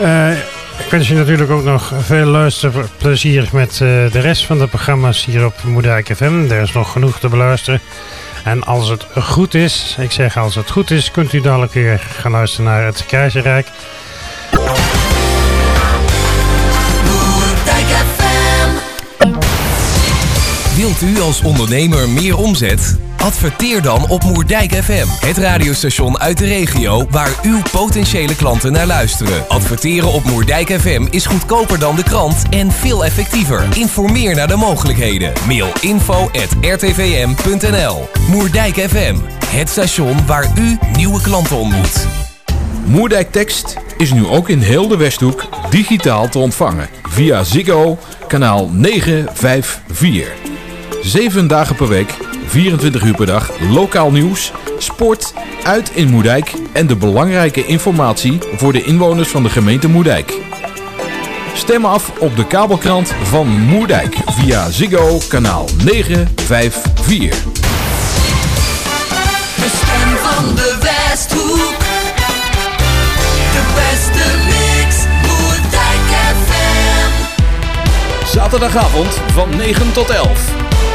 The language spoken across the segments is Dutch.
Uh, ik wens je natuurlijk ook nog veel luisterplezier met uh, de rest van de programma's hier op Moedijk FM. Er is nog genoeg te beluisteren. En als het goed is, ik zeg als het goed is, kunt u dadelijk weer gaan luisteren naar het Keizerrijk. Wilt u als ondernemer meer omzet? Adverteer dan op Moerdijk FM, het radiostation uit de regio waar uw potentiële klanten naar luisteren. Adverteren op Moerdijk FM is goedkoper dan de krant en veel effectiever. Informeer naar de mogelijkheden. Mail info@rtvm.nl. Moerdijk FM, het station waar u nieuwe klanten ontmoet. Moerdijk Tekst is nu ook in heel de Westhoek digitaal te ontvangen via Ziggo kanaal 954. Zeven dagen per week, 24 uur per dag, lokaal nieuws, sport, uit in Moerdijk en de belangrijke informatie voor de inwoners van de gemeente Moerdijk. Stem af op de kabelkrant van Moerdijk via Ziggo kanaal 954. De stem van de Westhoek. De beste mix, Moerdijk FM. Zaterdagavond van 9 tot 11.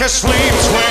like a sleep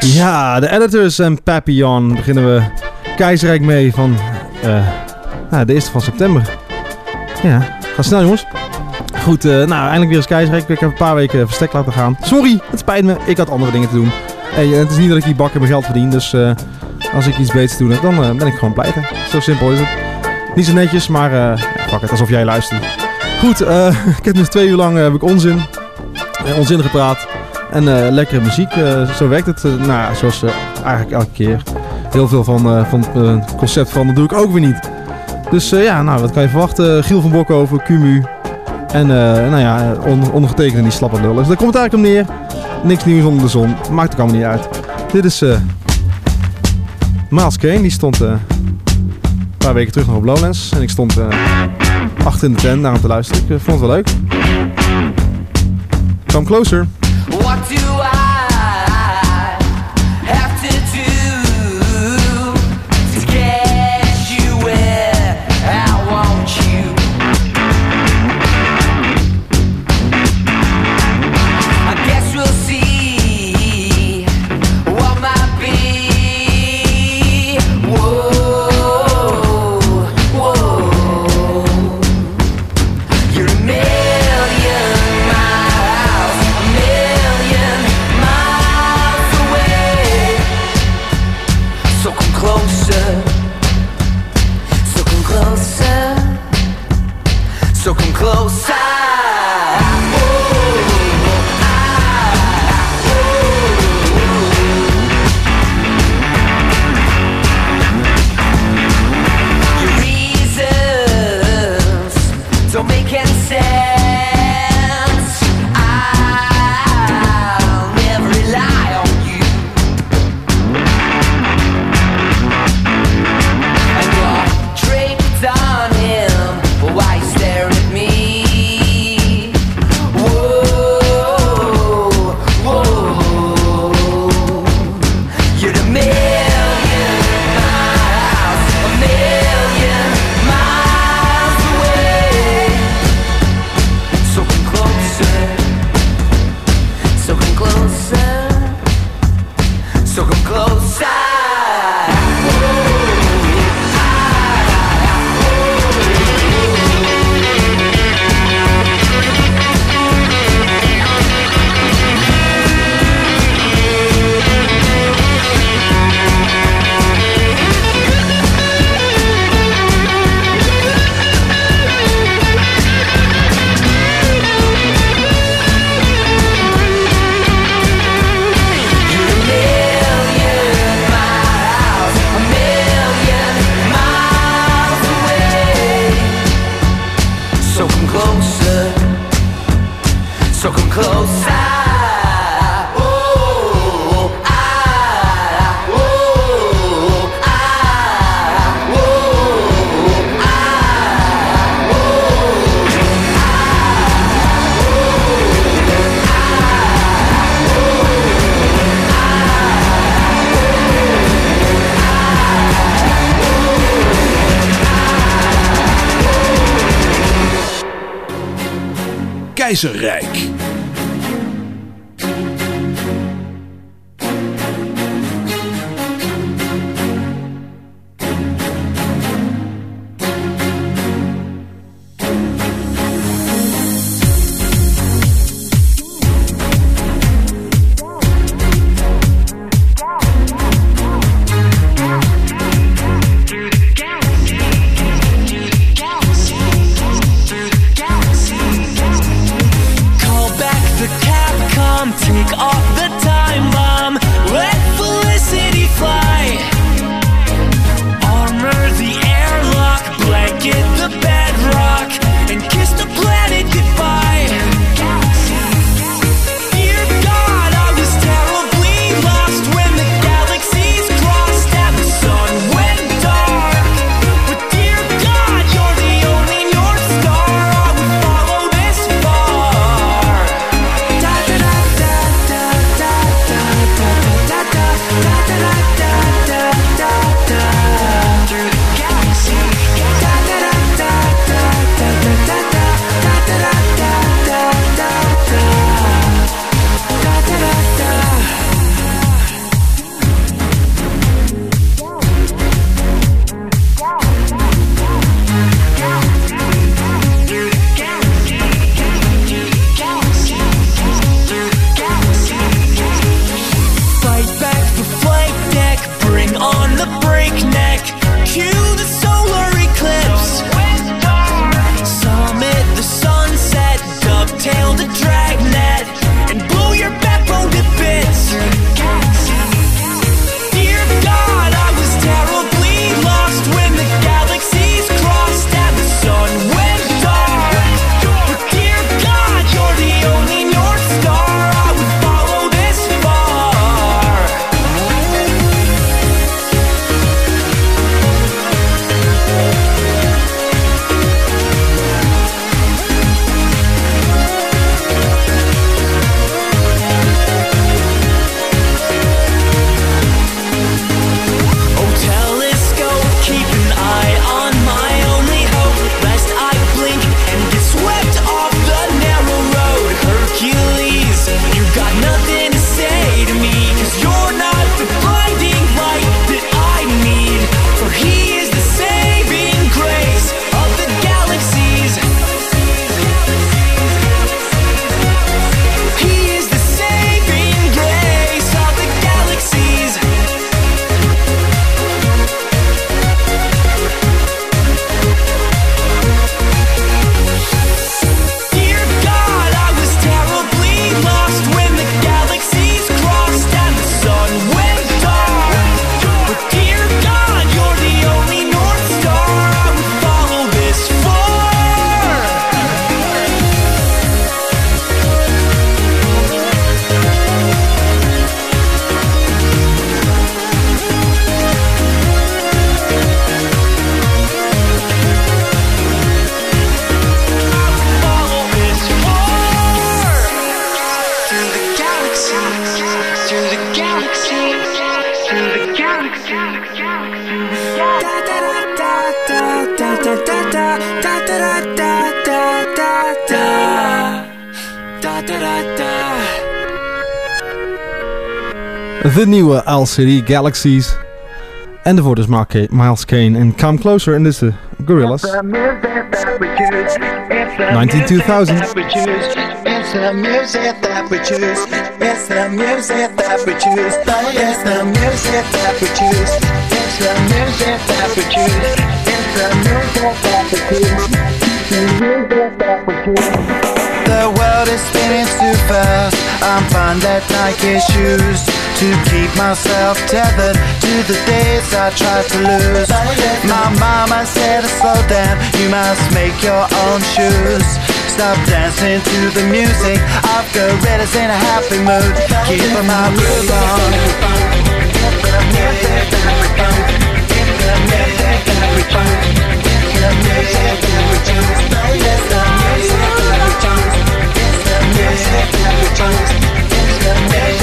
Ja, de editors en Papillon beginnen we keizerrijk mee van eh, nou, de eerste van september. Ja, ga snel jongens. Goed, eh, nou eindelijk weer eens keizerrijk. Ik heb een paar weken verstek laten gaan. Sorry, het spijt me. Ik had andere dingen te doen. Hey, het is niet dat ik die bakken mijn geld verdien, dus eh, als ik iets beters te doen heb, dan ben ik gewoon pleiten. Zo simpel is het. Niet zo netjes, maar fuck het, alsof jij luistert. Goed, ik heb dus twee uur lang heb ik onzin, onzin gepraat. En eh, lekkere muziek, eh, zo werkt het. eh, nou zoals eigenlijk elke keer. Heel veel van, van het concept van, dat doe ik ook weer niet. Dus ja, nou, wat kan je verwachten? Giel van Bokhoven, Cumu. En nou ja, on, die slappe lul. Dus daar komt het eigenlijk om neer. Niks nieuws onder de zon. Maakt ook allemaal niet uit. Dit is Miles Kane. Die stond een paar weken terug nog op Lowlands. En ik stond achter in de tent naar te luisteren. Ik vond het wel leuk. Come closer. talk to raar. De nieuwe LCD Galaxies. En daarvoor dus Miles Kane en Come Closer. En dit is de uh, Gorillaz. 192000. It's the music that we choose. It's the music that we choose. It's the music that we choose. It's the music that we choose. It's the music that we choose. The music that we choose. The world is spinning too fast. I'm fine that Nike shoes to keep myself tethered to the days I tried to lose. My mama said, slow down, you must make your own shoes. Stop dancing to the music. I've gorillas in a happy mood. Keep my groove on. There's a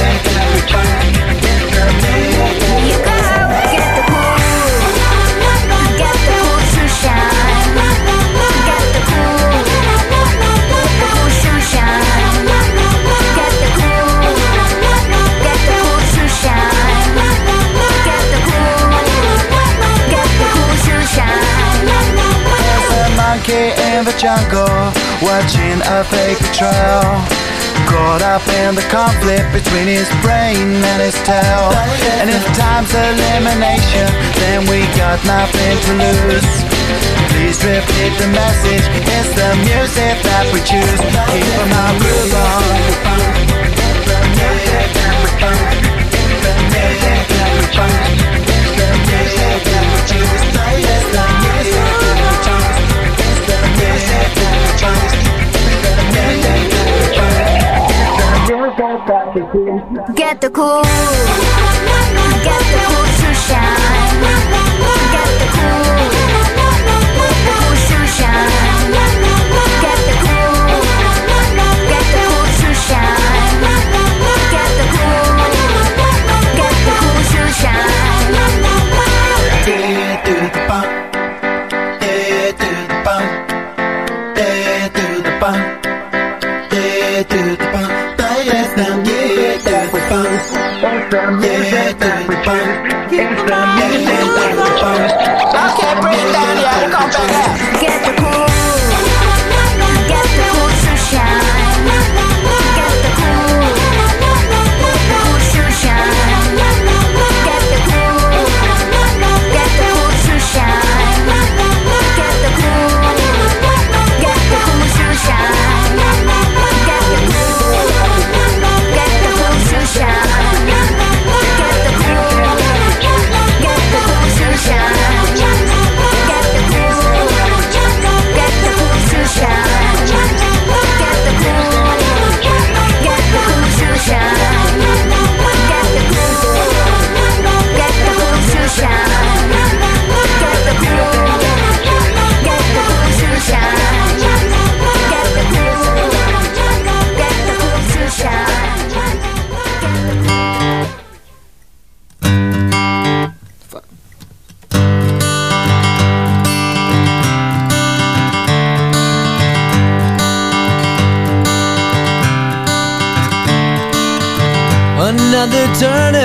monkey in the jungle watching a fake trail. Caught up in the conflict between his brain and his tail. And if time's elimination, then we got nothing to lose. Please repeat the message. It's the music that we choose. Keep on our Get the cool. Instantly, yeah, everybody. Instantly.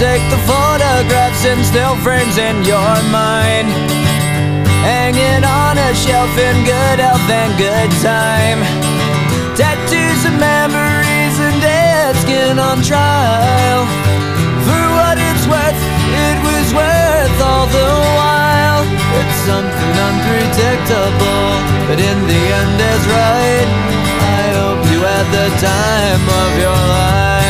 Take the photographs and still frames in your mind. Hanging on a shelf in good health and good time. Tattoos of memories and dead skin on trial. For what it's worth, it was worth all the while. It's something unpredictable, but in the end is right. I hope you had the time of your life.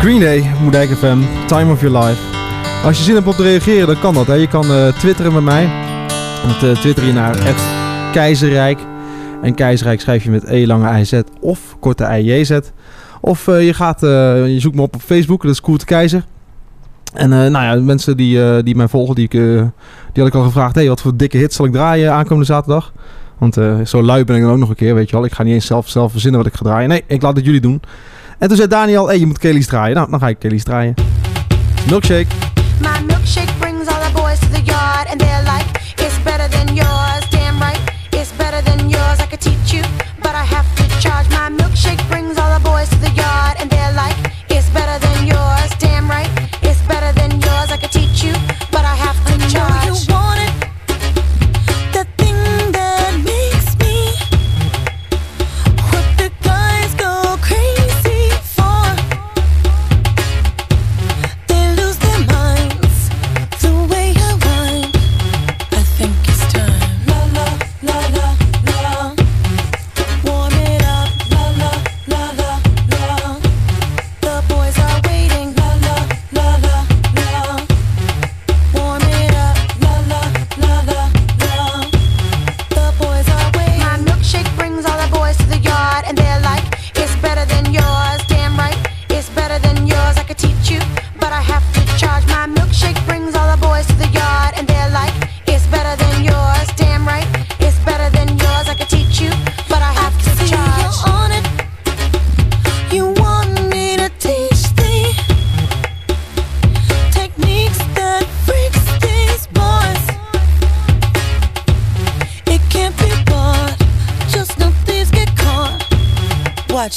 Green Day, Moedijk FM, Time of Your Life. Als je zin hebt om te reageren, dan kan dat. Hè. Je kan eh, twitteren met mij. Dan eh, twitter je naar keizerrijk. En keizerrijk schrijf je met E lange IZ of korte IJZ. Of uh, je, gaat, je zoekt me op op Facebook, dat is Koert Keizer. En uh, nou ja, mensen die, die mij volgen, die, uh, die had ik al gevraagd... hey, wat voor dikke hit zal ik draaien aankomende zaterdag? Want zo lui ben ik dan ook nog een keer, weet je wel. Ik ga niet eens zelf, zelf verzinnen wat ik ga draaien. Nee, ik laat het jullie doen. En toen zei Daniel, hey, je moet Kelly's draaien. Nou, dan ga ik Kelly's draaien. Milkshake.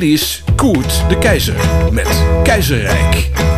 Dit is Koert de Keizer met Keizerrijk.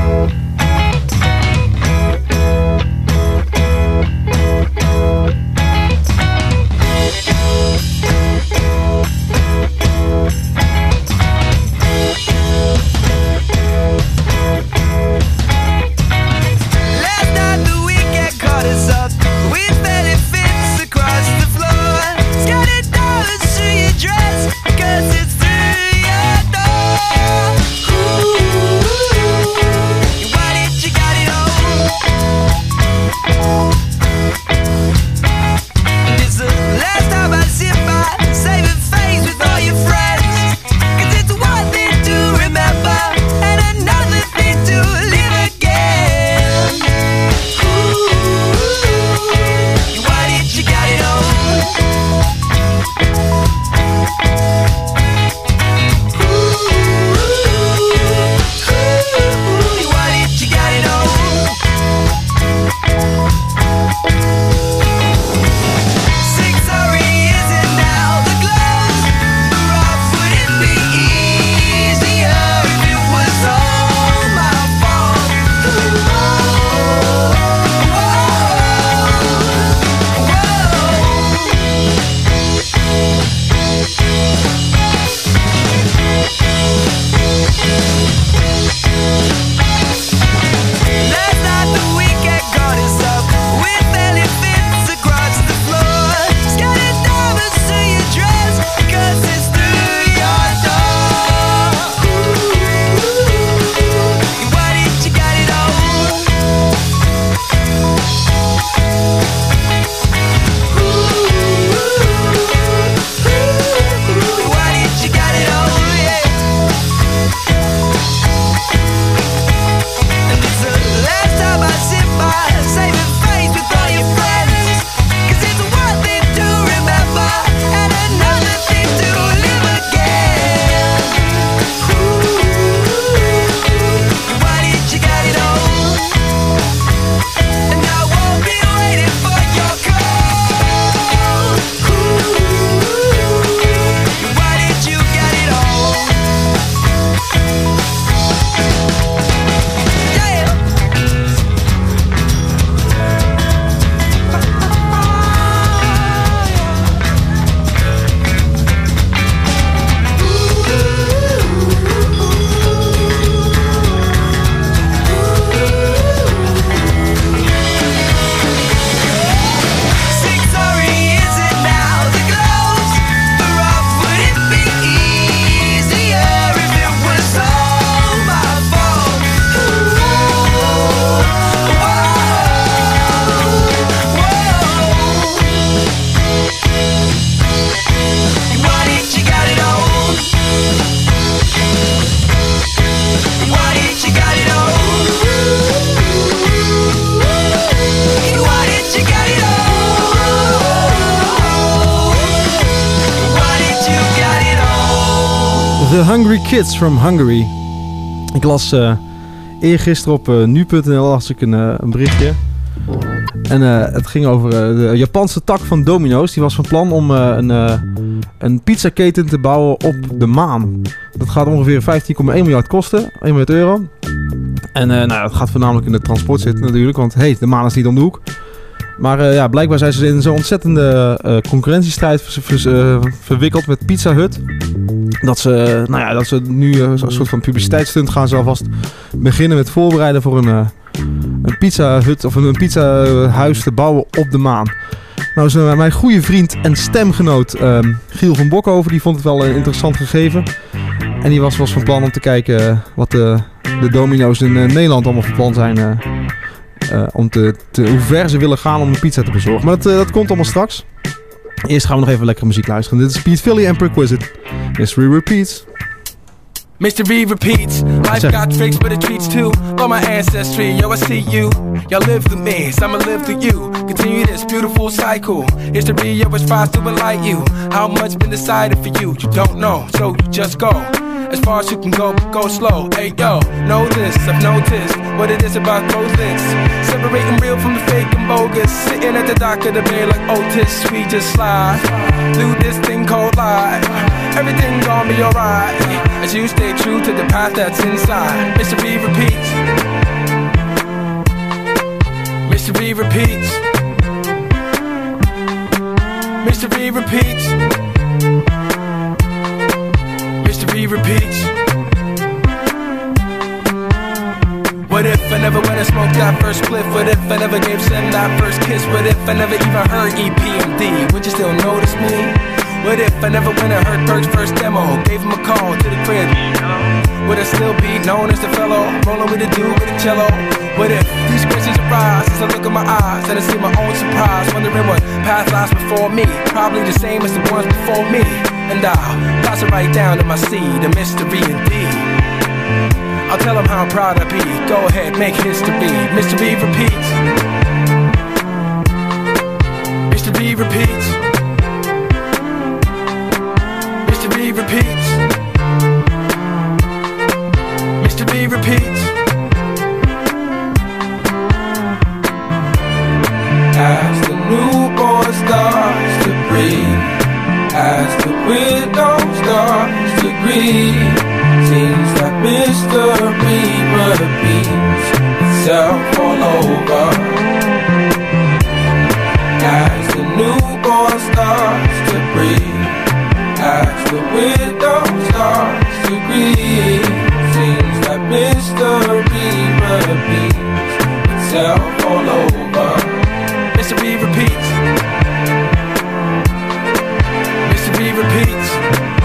The Hungry Kids from Hungary. Ik las eh eergisteren op eh, nu.nl las ik een, eh, een berichtje. En het ging over de Japanse tak van Domino's. Die was van plan om een, een pizzaketen te bouwen op de maan. Dat gaat ongeveer 15,1 miljard kosten. 1 miljard euro. En nou, dat gaat voornamelijk in het transport zitten natuurlijk. Want hey, de maan is niet om de hoek. Maar eh, ja, blijkbaar zijn ze in zo'n ontzettende eh, concurrentiestrijd eh, verwikkeld met Pizza Hut. Dat ze, nou ja, dat ze nu een soort van publiciteitsstunt gaan ze alvast beginnen met voorbereiden voor een, een pizza hut of een, pizza huis te bouwen op de maan. Nou, is, mijn goede vriend en stemgenoot ehm, Giel van Bokhoven, die vond het wel een interessant gegeven. En die was, was van plan om te kijken wat de, de domino's in Nederland allemaal van plan zijn. Om te, te, hoe ver ze willen gaan om een pizza te bezorgen. Maar dat, eh, dat komt allemaal straks. Eerst gaan we nog even lekkere muziek luisteren. Dit is Pete Philly en Perquisite. Mystery Repeats. Mr. V repeats. Life got tricks, but it treats too. All my ancestry, yo, I see you. Y'all live through me, so I'ma live through you. Continue this beautiful cycle. History, is fast to enlighten you. How much been decided for you? You don't know, so you just go. As far as you can go, go slow. Hey, yo, know this, I've noticed what it is about close links. Separating real from the fake and bogus. Sitting at the dock of the bay like oh, Otis, we just slide through this thing called life. Everything gonna be alright as you stay true to the path that's inside. V repeats. V repeats. V repeats. V repeats. What if I never went and smoked that first spliff? What if I never gave Sam that first kiss? What if I never even heard EPMD? Would you still notice me? What if I never went and heard Berg's first demo? Gave him a call to the crib. Would I still be known as the fellow? Rolling with a dude with a cello? What if these questions arise as I look in my eyes and I see my own surprise? Wondering what path lies before me. Probably the same as the ones before me. And I'll pass it right down to my seed, the mystery indeed. I'll tell him how proud I be. Go ahead, make history. Mr. B repeats. Mr. B repeats. Mr. B repeats. Mr. B repeats. As the newborn starts to breathe, as the widow starts to grieve, mystery repeats itself all over. As the newborn starts to breathe, as the widow starts to grieve, seems like mystery repeats itself all over. Mr. B repeats. Mr. B repeats.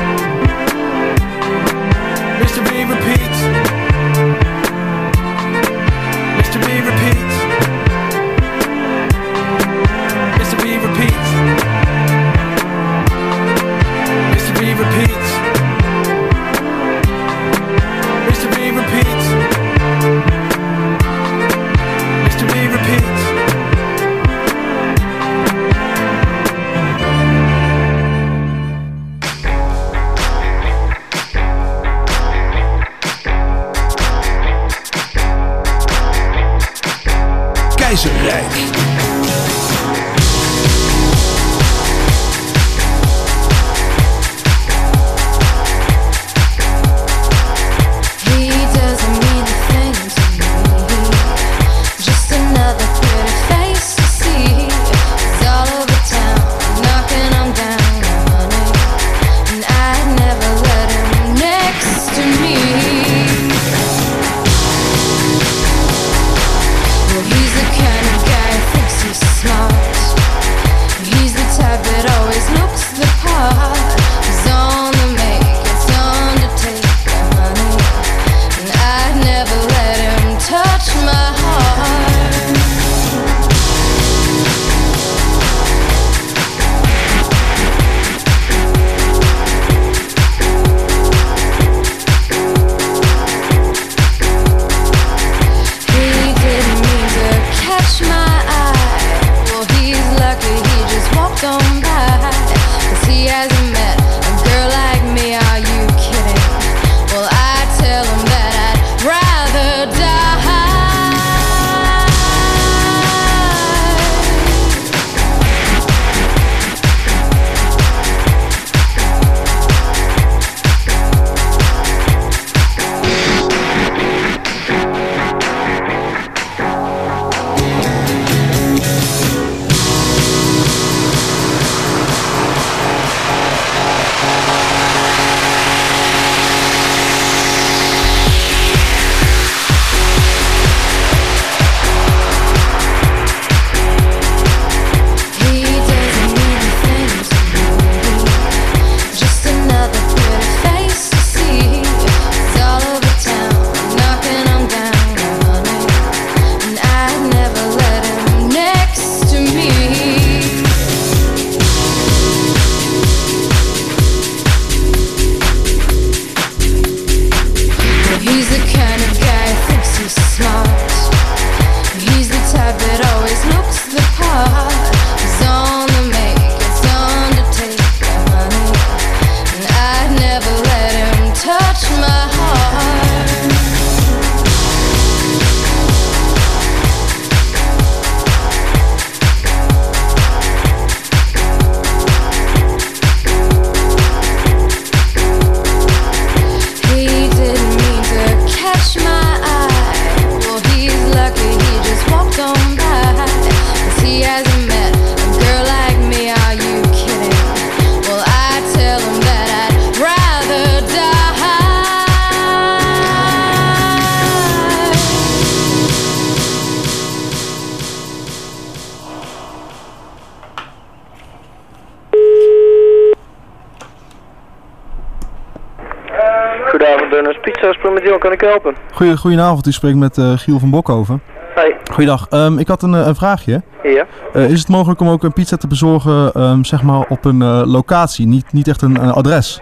Learners Pizza, spreek met Jan, kan ik helpen? Goeie, goedenavond, u spreekt met eh, Giel van Bokhoven. Hey. Goeiedag, Ehm, ik had een, eh, een vraagje. Ja. Eh, is het mogelijk om ook een pizza te bezorgen ehm, zeg maar op een locatie, niet, niet echt een adres?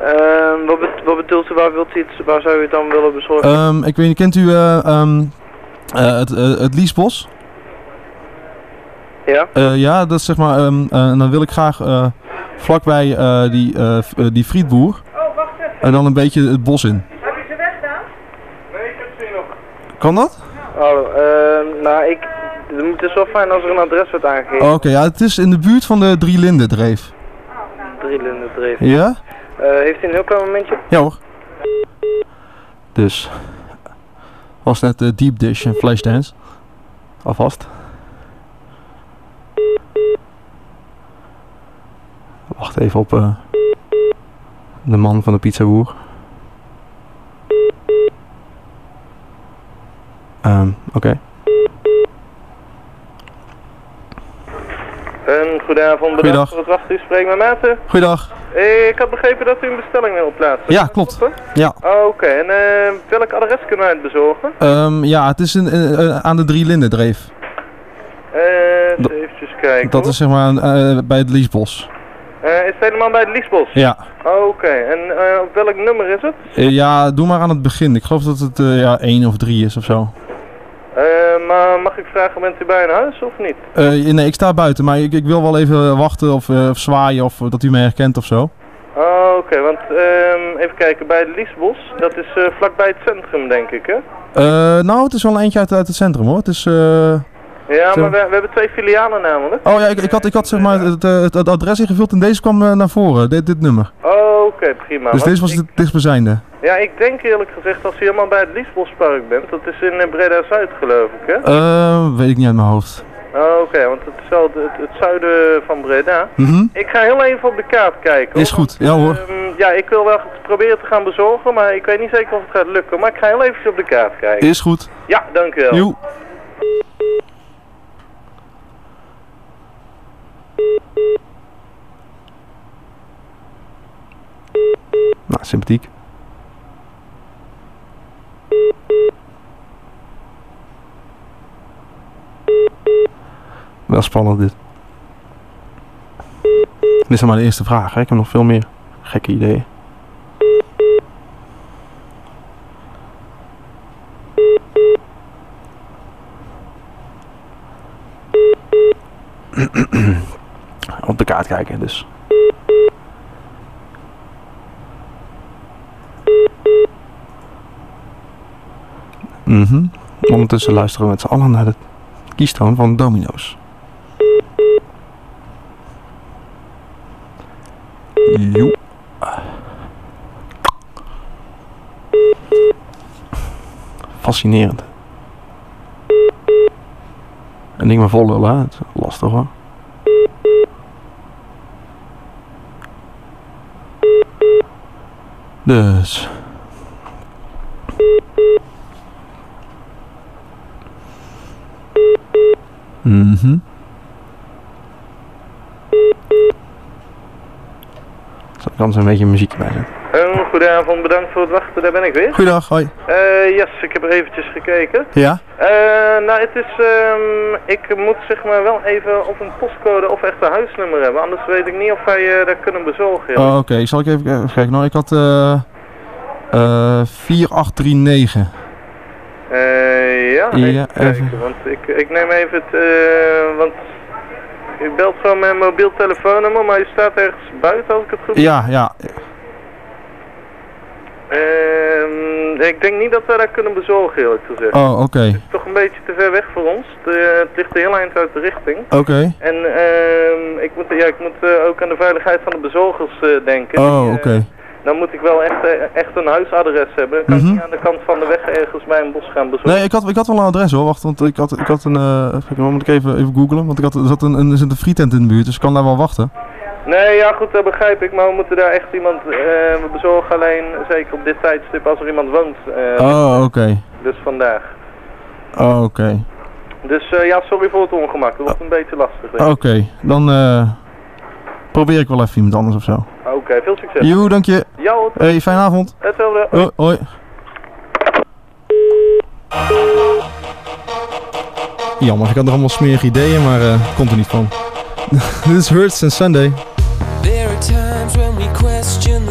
Ehm, wat, bet- wat bedoelt u, waar, wilt u het, waar zou u het dan willen bezorgen? Ik weet niet, kent u het, het Liesbos? Ja? Ja, dat is zeg maar, en dan wil ik graag vlakbij die, die frietboer. En dan een beetje het bos in. Kan dat? Oh, ehm, nou, ik, het is wel fijn als er een adres wordt aangegeven. Oh, Oké, ja, het is in de buurt van de Drie Linden dreef. Drie linden dreef. Ja? Eh, heeft u een heel klein momentje? Ja hoor. Dus. Was net de Deep Dish en Flashdance. Alvast. Wacht even op eh, de man van de pizzaboer. Ehm, Oké. Een goedenavond, bedankt voor het wachten. U spreekt met Maarten. Goeiedag. Eh, Ik had begrepen dat u een bestelling wil plaatsen. Ja, klopt. Ja. Oké, en eh, welk adres kunnen wij het bezorgen? Ehm, ja, het is een, eh, eh, aan de Drie Linden dreef. Eh, eens eventjes kijken. Dat hoor. is zeg maar eh, bij het Liesbos. Eh, is het helemaal bij het Liesbos? Ja. Oké, en eh, op welk nummer is het? Eh, ja, doe maar aan het begin. Ik geloof dat het ja, 1 of 3 is of zo. Maar mag ik vragen, bent u bij een huis of niet? Nee, ik sta buiten, maar ik, ik wil wel even wachten of, of zwaaien of dat u mij herkent of zo. Oh, oké, want ehm, even kijken, bij het Liesbos, dat is vlakbij het centrum, denk ik, hè? Nou, het is wel een eentje uit, uit het centrum hoor. Het is, eh, Ja, Zo. maar we, we hebben twee filialen namelijk. Oh ja, ik, ik, had, ik had zeg maar het, eh, het, het adres ingevuld en deze kwam eh, naar voren, dit, dit nummer. Oh, oké, prima. dus deze was ik- het dichtstbijzijnde. Ja, ik denk eerlijk gezegd, als u helemaal bij het Liesbospark bent, dat is in eh, Breda-Zuid, geloof ik, hè? Weet ik niet uit mijn hoofd. Oh, oké, want het is wel het, het zuiden van Breda. Mhm. Ik ga heel even op de kaart kijken. hoor, Is goed, ja hoor. ehm, ja, ik wil wel proberen te gaan bezorgen, maar ik weet niet zeker of het gaat lukken. Maar ik ga heel even op de kaart kijken. Is goed. Ja, dankjewel. Joe. Nou, sympathiek. Wel spannend dit. Dit is nog maar de eerste vraag, hè? Ik heb nog veel meer gekke ideeën. Op de kaart kijken, dus. Mhm. Ondertussen luisteren we met z'n allen naar de kiestoon van Domino's. Jo. Fascinerend. Een ding maar vol lullen, hè? Lastig hoor. Dus. Mhm. Zal ik anders een beetje muziek bij zetten? Goedenavond, bedankt voor het wachten, daar ben ik weer. Goeiedag, hoi. Eh, yes, ik heb er eventjes gekeken. Ja? Eh, nou, het is, ehm, ik moet zeg maar wel even of een postcode of echt een huisnummer hebben, anders weet ik niet of wij eh, dat kunnen bezorgen. Oh, Oké, zal ik even, even kijken. Nou, ik had eh eh 4839. Eh, ja, even Ja, kijken, want ik, ik neem even het, eh, want u belt van mijn mobiel telefoonnummer, maar u staat ergens buiten als ik het goed Ja, ja. Ehm, ik denk niet dat we dat kunnen bezorgen, eerlijk gezegd. Oh, oké. Toch een beetje te ver weg voor ons. De- het ligt heel eind uit de richting. Oké. En ehm, ik moet, ja, ik moet eh, ook aan de veiligheid van de bezorgers eh, denken. Oh, eh, oké. Dan moet ik wel echt, echt een huisadres hebben. Kan ik niet aan de kant van de weg ergens bij een bos gaan bezorgen. Nee, ik had, ik had wel een adres hoor. Wacht, want ik had, ik had een. moet ik even, even googlen? Want ik had, er zat een, een, er zit een frietent in de buurt, dus ik kan daar wel wachten. Nee, ja goed, dat begrijp ik. Maar we moeten daar echt iemand... eh, we bezorgen alleen, zeker op dit tijdstip, als er iemand woont. eh, Oh, oké. Dus vandaag. Oh, oké. Dus eh, ja, sorry voor het ongemak. Dat wordt een beetje lastig. ik. Oké, dan probeer ik wel even iemand anders of zo. Oké. Veel succes. Joe, dank je. Jou, Hey, fijne avond. hetzelfde. Hoi. hoi. Jammer, ik had nog allemaal smerige ideeën, maar komt er niet van. Dit is Hurts and Sunday. Question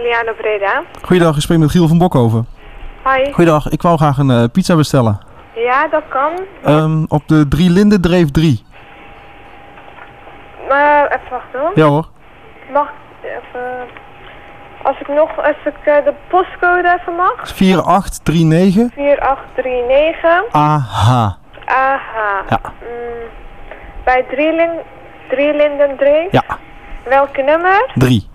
Aliana Breda. Goeiedag, ik spreek met Giel van Bokhoven. Hi. Goeiedag, ik wou graag een eh, pizza bestellen. Ja, dat kan. Ehm, op de Drie Linden Dreef 3. Maar even wachten hoor. Ja hoor. Mag ik even... Als ik nog, als ik eh, de postcode even mag. 4839 4839 AH. AH. Ja. Mm, bij Drielin, Drielinden Dreef. Ja, Welke nummer? 3. 3.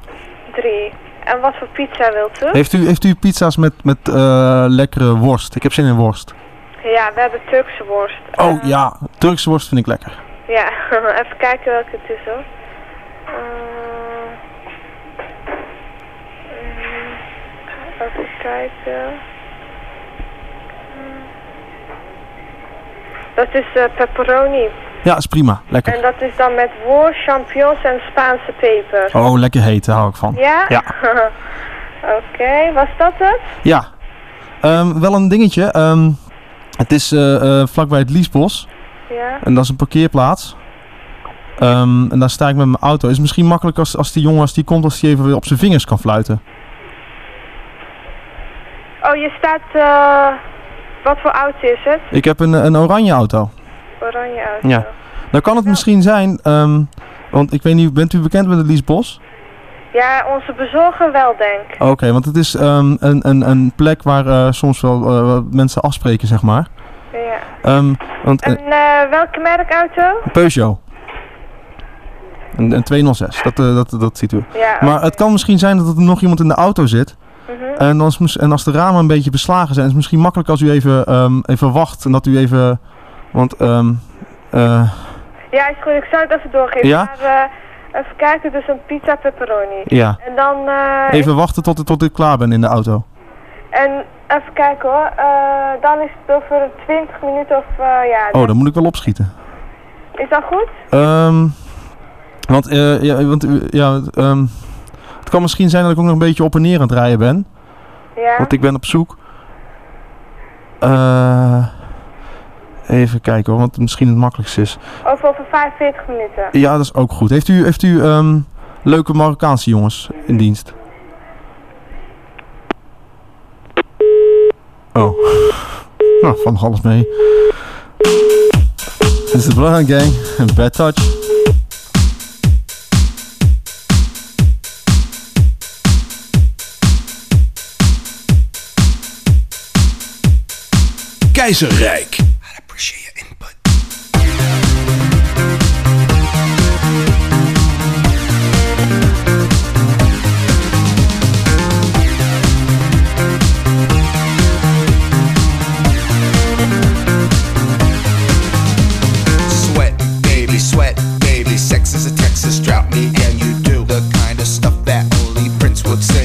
Wat voor pizza wilt u? Heeft u, heeft u pizza's met, met eh, lekkere worst? Ik heb zin in worst. Ja, we hebben Turkse worst. Oh ja, Turkse worst vind ik lekker. Ja, even kijken welke het is hoor. Eh, even kijken. Dat is eh, pepperoni. Ja, is prima. Lekker. En dat is dan met worst, champignons en Spaanse peper. Oh, lekker heet, daar hou ik van. Ja? Ja. Oké, was dat het? Ja. Ehm, wel een dingetje. ehm, het is eh, eh, vlakbij het Liesbos. Ja. En dat is een parkeerplaats. Ehm, en daar sta ik met mijn auto. Is het misschien makkelijk als, als die jongen als die komt, als hij even weer op zijn vingers kan fluiten. Oh, je staat... eh wat voor auto is het? Ik heb een, een oranje auto. Oranje auto. Ja. Dan kan het misschien zijn, ehm, want ik weet niet, bent u bekend met het Liesbos? Ja, onze bezorger wel, denk ik. Oké, want het is ehm, een, een, een plek waar eh, soms wel eh, mensen afspreken, zeg maar. Ja. Ehm, want eh, En welke merk auto? Peugeot. Een, een 206, dat, dat, dat ziet u. Ja, maar het kan misschien zijn dat er nog iemand in de auto zit. Mhm. En, als, en als de ramen een beetje beslagen zijn, is het misschien makkelijk als u even, even wacht. En dat u even. Want. ehm eh, Ja, is goed. Ik zou het even doorgeven. Ja? Maar, eh, even kijken, dus een pizza pepperoni. Ja. En dan... eh, even wachten tot, tot ik klaar ben in de auto. En even kijken hoor. eh, dan is het over 20 minuten of... ja, Oh, dan moet ik wel opschieten. Is dat goed? Ehm want, eh, ja, want ja, ehm, Het kan misschien zijn dat ik ook nog een beetje op en neer aan het rijden ben. Ja. Want ik ben op zoek. Eh, even kijken hoor, wat het misschien het makkelijkste is. Over over 45 minuten. Ja, dat is ook goed. Heeft u, heeft u ehm, leuke Marokkaanse jongens in dienst? Oh. Nou, van alles mee. Dit is de Bloodhound Gang en Bad Touch. Keizerrijk.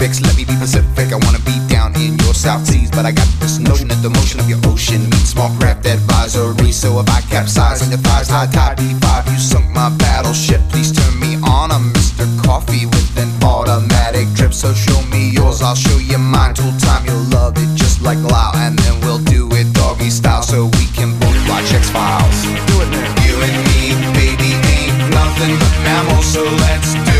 Hieroglyphics, let me be Pacific. I wanna be down in your South Seas, but I got this notion that the motion of your ocean means small craft advisory. So if I capsize your thighs, high tide B5, you sunk my battleship. Please turn me on. I'm Mr. Coffee with an automatic drip. So show me yours, I'll show you mine. Tool time, you'll love it just like Lao, and then we'll do it doggy style so we can both watch X Files. Do it now. You and me, baby, ain't nothing but mammals, so let's do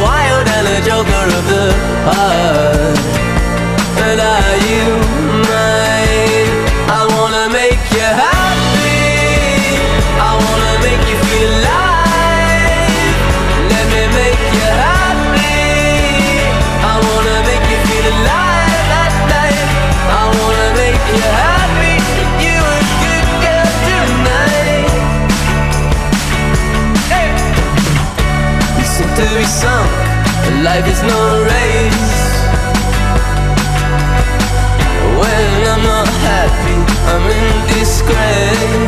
joker of the heart. And are you? Life is no race. When I'm not happy I'm in disgrace.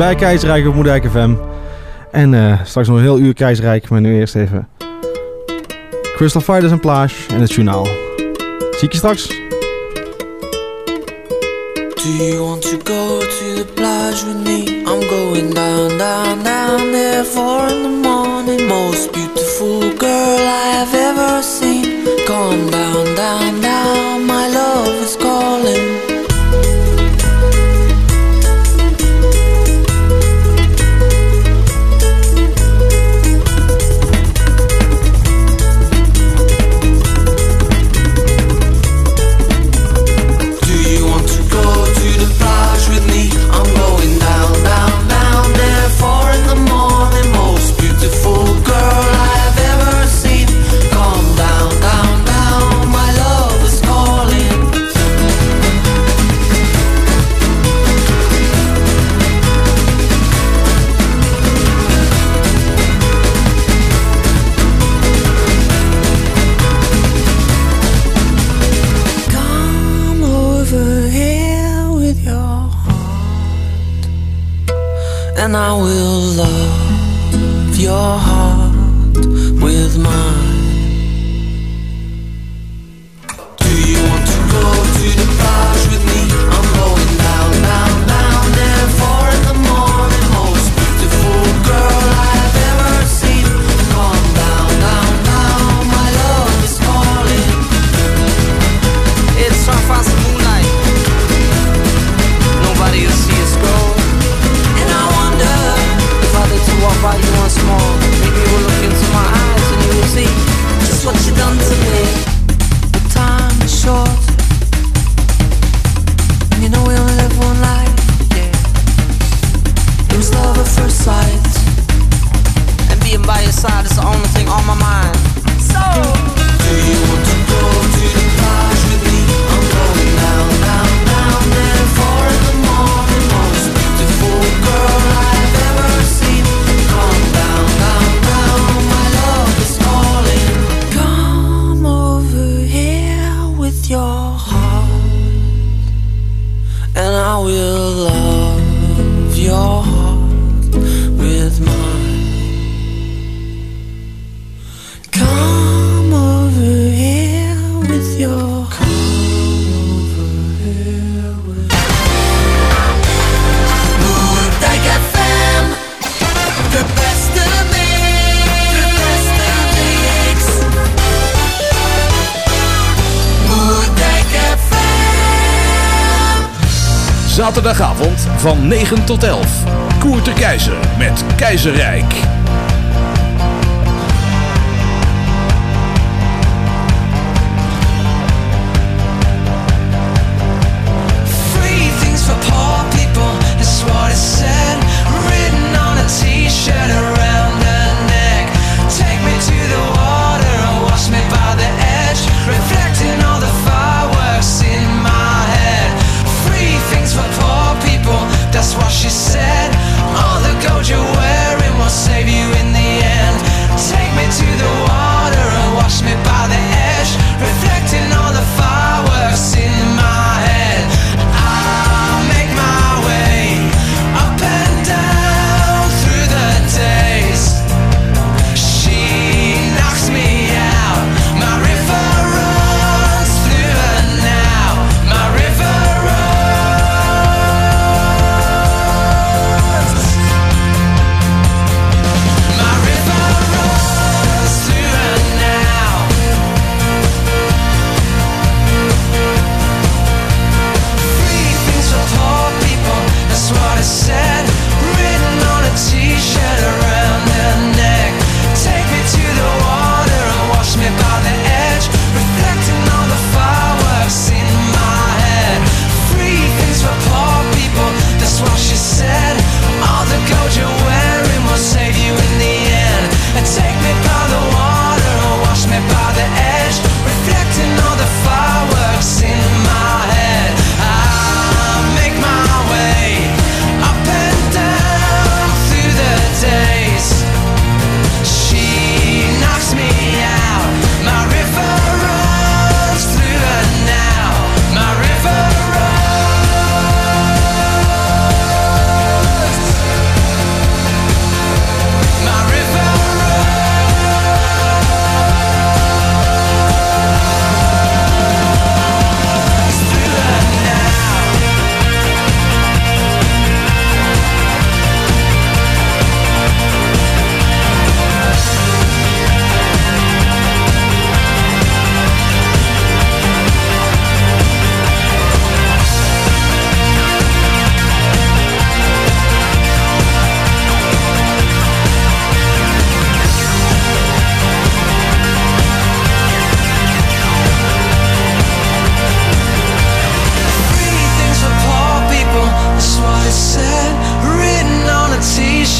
bij Keizerrijk op Moedijk FM. En uh, straks nog een heel uur Keizerrijk, maar nu eerst even Crystal Fighters en Plage en het journaal. Zie ik je straks. Do you want to go to the plage with me? I'm going down, down, down there for in the morning. Most beautiful girl I have ever seen. Come down, down, down, my love is calling. now van 9 tot 11. Koert de Keizer met Keizerrijk.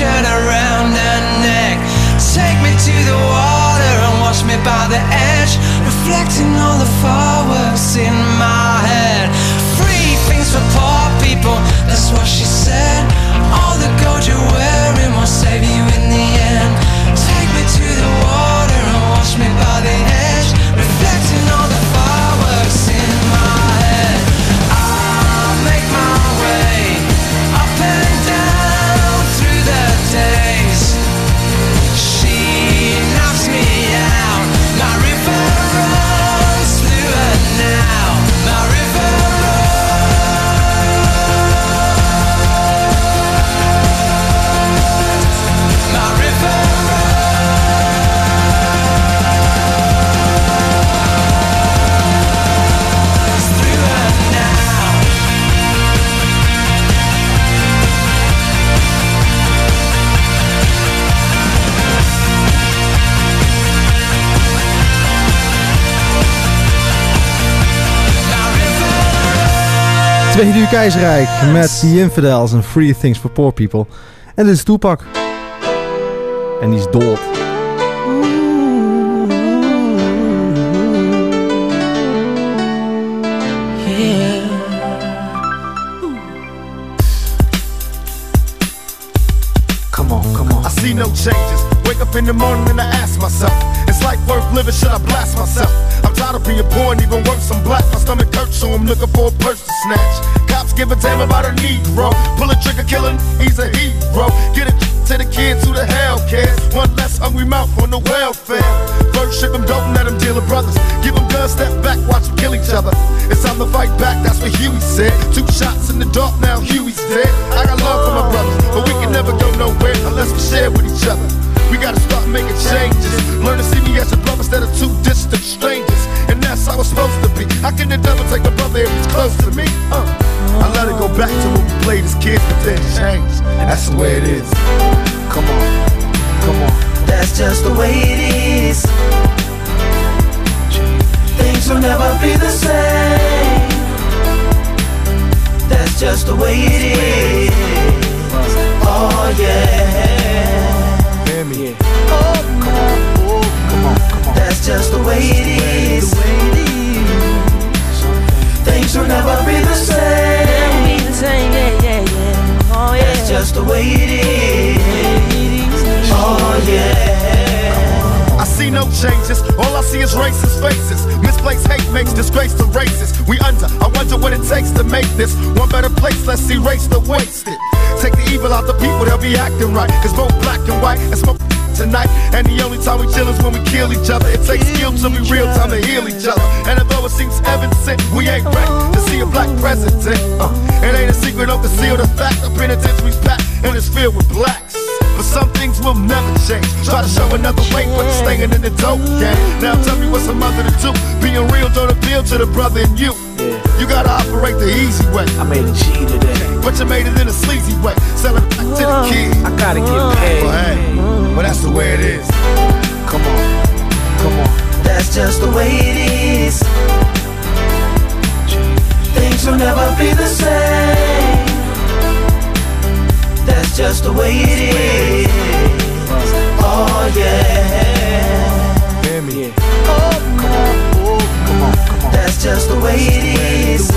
T-shirt around her neck. Take me to the water and wash me by the edge. Reflecting all the fireworks in my head. Free things for poor people, that's what she said. All the gold you're wearing will save you in the end. Take me to the water and wash me by Tweede uur Keizerrijk met The Infidels en Free Things for Poor People. En dit is Toepak. En die is dood. Come on, come on. I see no changes. Wake up in the morning and I ask myself, is life worth living? Should I blast myself? I'm tired of being poor and even worse, I'm black. My stomach hurts, so I'm looking for a purse to snatch. Cops give a damn about a Negro. Pull a trigger, killing, he's a hero. Get it to the kids who the hell cares. One less hungry mouth on the welfare. First ship them, don't let them deal with brothers. Give them guns, step back, watch them kill each other. It's time to fight back, that's what Huey said. Two shots in the dark, now Huey's dead. I got love for my brothers, but we can never go nowhere unless we share with each other. We gotta start making changes. Learn to see me as a brother instead of two distant strangers. That's how supposed to be. How can the devil take a brother if he's close to me? Uh. I let it go back to when we played as kids, but then changed. That's the way it is. Come on, come on. That's just the way it is. Things will never be the same. That's just the way it is. Oh yeah. Hear me. Oh come on, oh come on, come on. That's just the way it is. Things will never be the same. Be the same, yeah, yeah, yeah. Oh yeah. That's just the way it is. Oh yeah. I see no changes, all I see is racist faces. Misplaced hate makes disgrace to races. We under, I wonder what it takes to make this one better place. Let's erase the wasted. Take the evil out the people, they'll be acting right. Cause both black and white and smoke tonight. And the only time we chill is when we kill each other. It takes skill to be real time to heal each other. And although it seems evident, we ain't ready to see a black president. Uh, it ain't a secret, don't conceal the fact. The penitentiary's packed and it's filled with blacks. But some things will never change. Try to show another way, but it's staying in the dope game. Now tell me what's a mother to do. Being real don't appeal to the brother in you. You gotta operate the easy way. I made a G today. But you made it in a sleazy way. Sell it back to the kids. I gotta get paid. Well, hey, well, that's the way it is. Come on, come on. That's just the way it is. Things will never be the same. That's just the way it is. Oh yeah. Hear me. Oh come on, oh come on, come on. That's just the way it is.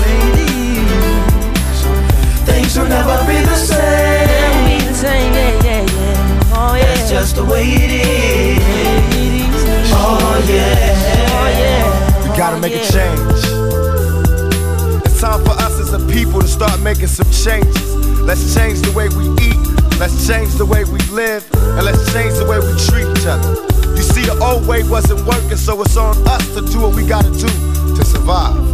Things will never be the same. Just the way it is. Oh yeah. Oh yeah. We gotta make a change. It's time for us as a people to start making some changes. Let's change the way we eat. Let's change the way we live. And let's change the way we treat each other. You see, the old way wasn't working, so it's on us to do what we gotta do to survive.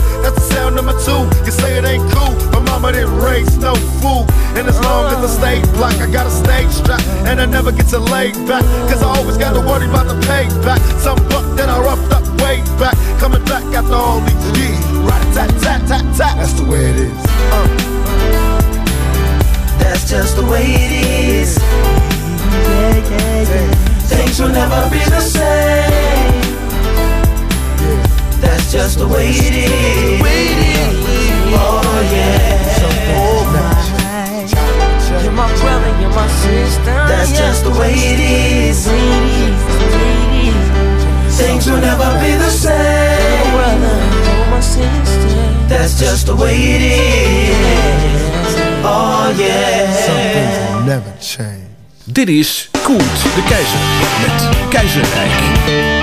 That's the sound number two. You say it ain't cool. My mama didn't raise no fool. And as long as I stay black, I got a stage strap. And I never get to lay back. Cause I always got to worry about the payback. Some buck that I roughed up way back. Coming back after all these years. Right tat tat tat tat. That's the way it is. Uh. That's just the way it is. Yeah, yeah, yeah. Things will never be the same. That's just the way it is. Oh yeah. You're my brother, you're my sister. That's just the way it is. Things will never be the same. That's just the way it is. Oh yeah. Some things will never change. Dit is Koert de Keizer met Keizerrijk.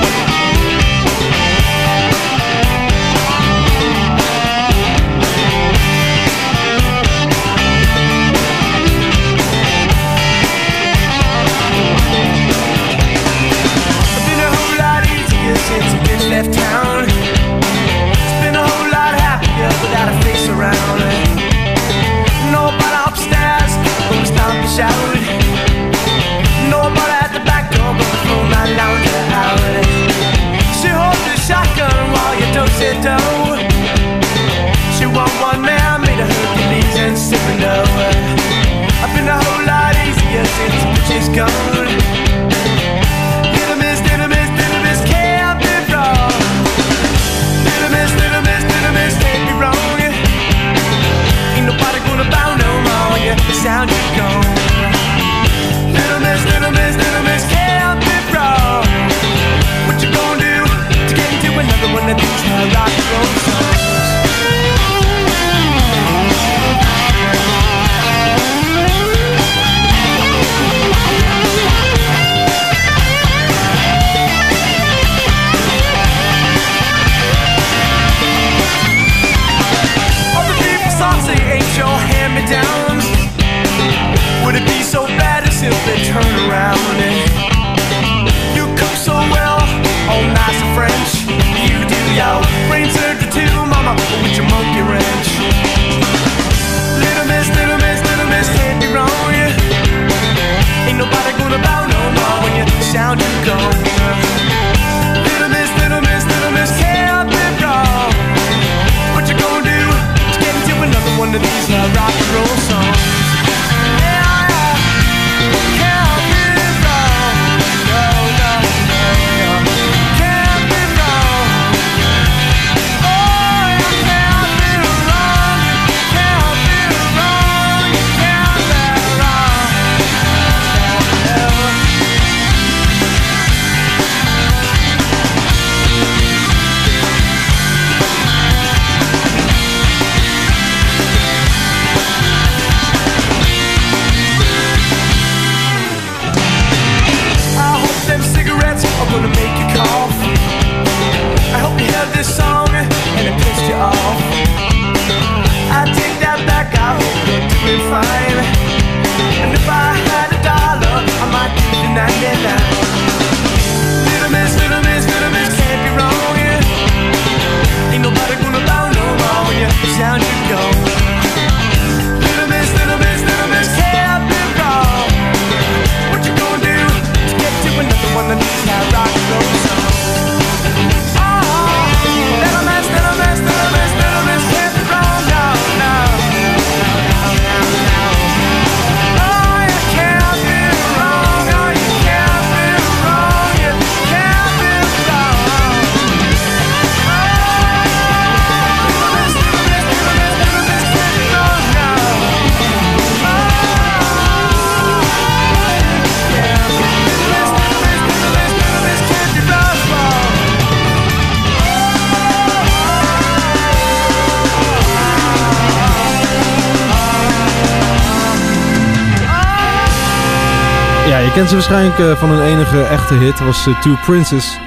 Kent ze waarschijnlijk eh, van hun enige echte hit, was eh, Two Princes.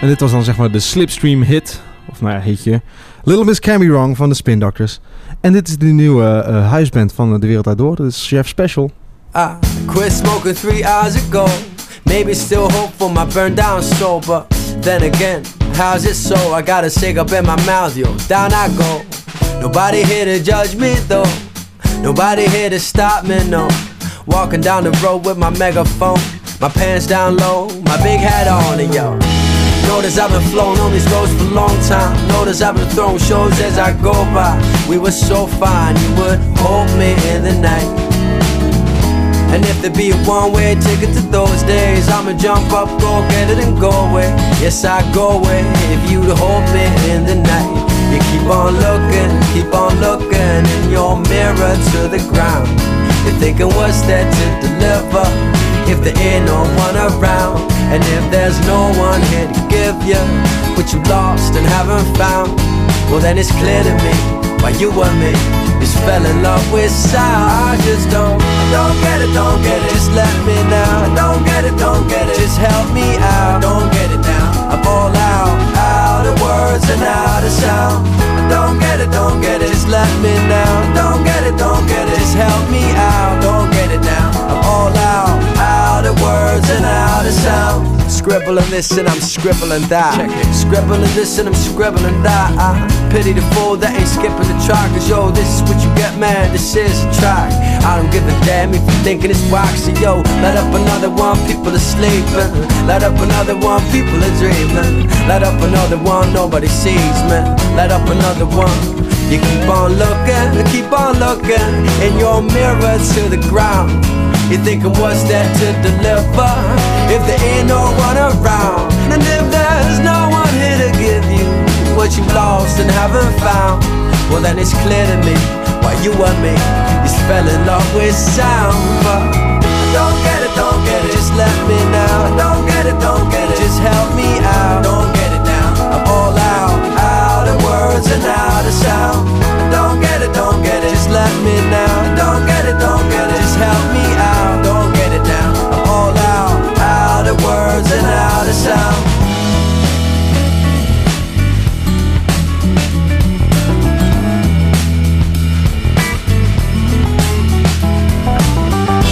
En dit was dan zeg maar de Slipstream hit, of nou ja, hitje. Little Miss Can Be Wrong van de Spin Doctors. En dit is de nieuwe eh, huisband van De Wereld Uit Door, is Chef Special. I quit smoking three hours ago. Maybe still hope for my burned down but then again, how's it so? I got a cig up in my mouth, yo. Down I go. Nobody here to judge me though. Nobody here to stop me, no. Walking down the road with my megaphone, my pants down low, my big hat on, and yo. Notice I've been flown on these roads for a long time. Notice I've been throwing shows as I go by. We were so fine, you would hold me in the night. And if there be a one-way ticket to those days, I'ma jump up, go get it and go away. Yes, I go away if you'd hold me in the night. You keep on looking, keep on looking in your mirror to the ground. You're thinking what's there to deliver if there ain't no one around, and if there's no one here to give you what you lost and haven't found. Well, then it's clear to me why you and me just fell in love with sound. I just don't, I don't get it, don't get it. Just let me now. I don't get it, don't get it. Just help me Scribbling this and I'm scribbling that. Scribbling this and I'm scribbling that. I pity the fool that ain't skipping the track. Cause yo, this is what you get, man. This is a track. I don't give a damn if you're thinking it's waxy, yo. Let up another one, people are sleeping. Let up another one, people are dreaming. Let up another one, nobody sees me. Let up another one. You keep on looking, keep on looking in your mirror to the ground. You're thinking what's that to deliver if there ain't no one around, and if there's no one here to give you what you lost and haven't found. Well, then it's clear to me why you and me just fell in love with sound. But don't get it, don't get it, just let me now. Don't get it, don't get it, just help me out. Don't get it now. I'm all out, out of words and out of sound. Don't get it, don't get it, just let me now. Don't get it, don't get it, just help me out. Of words and out of sound.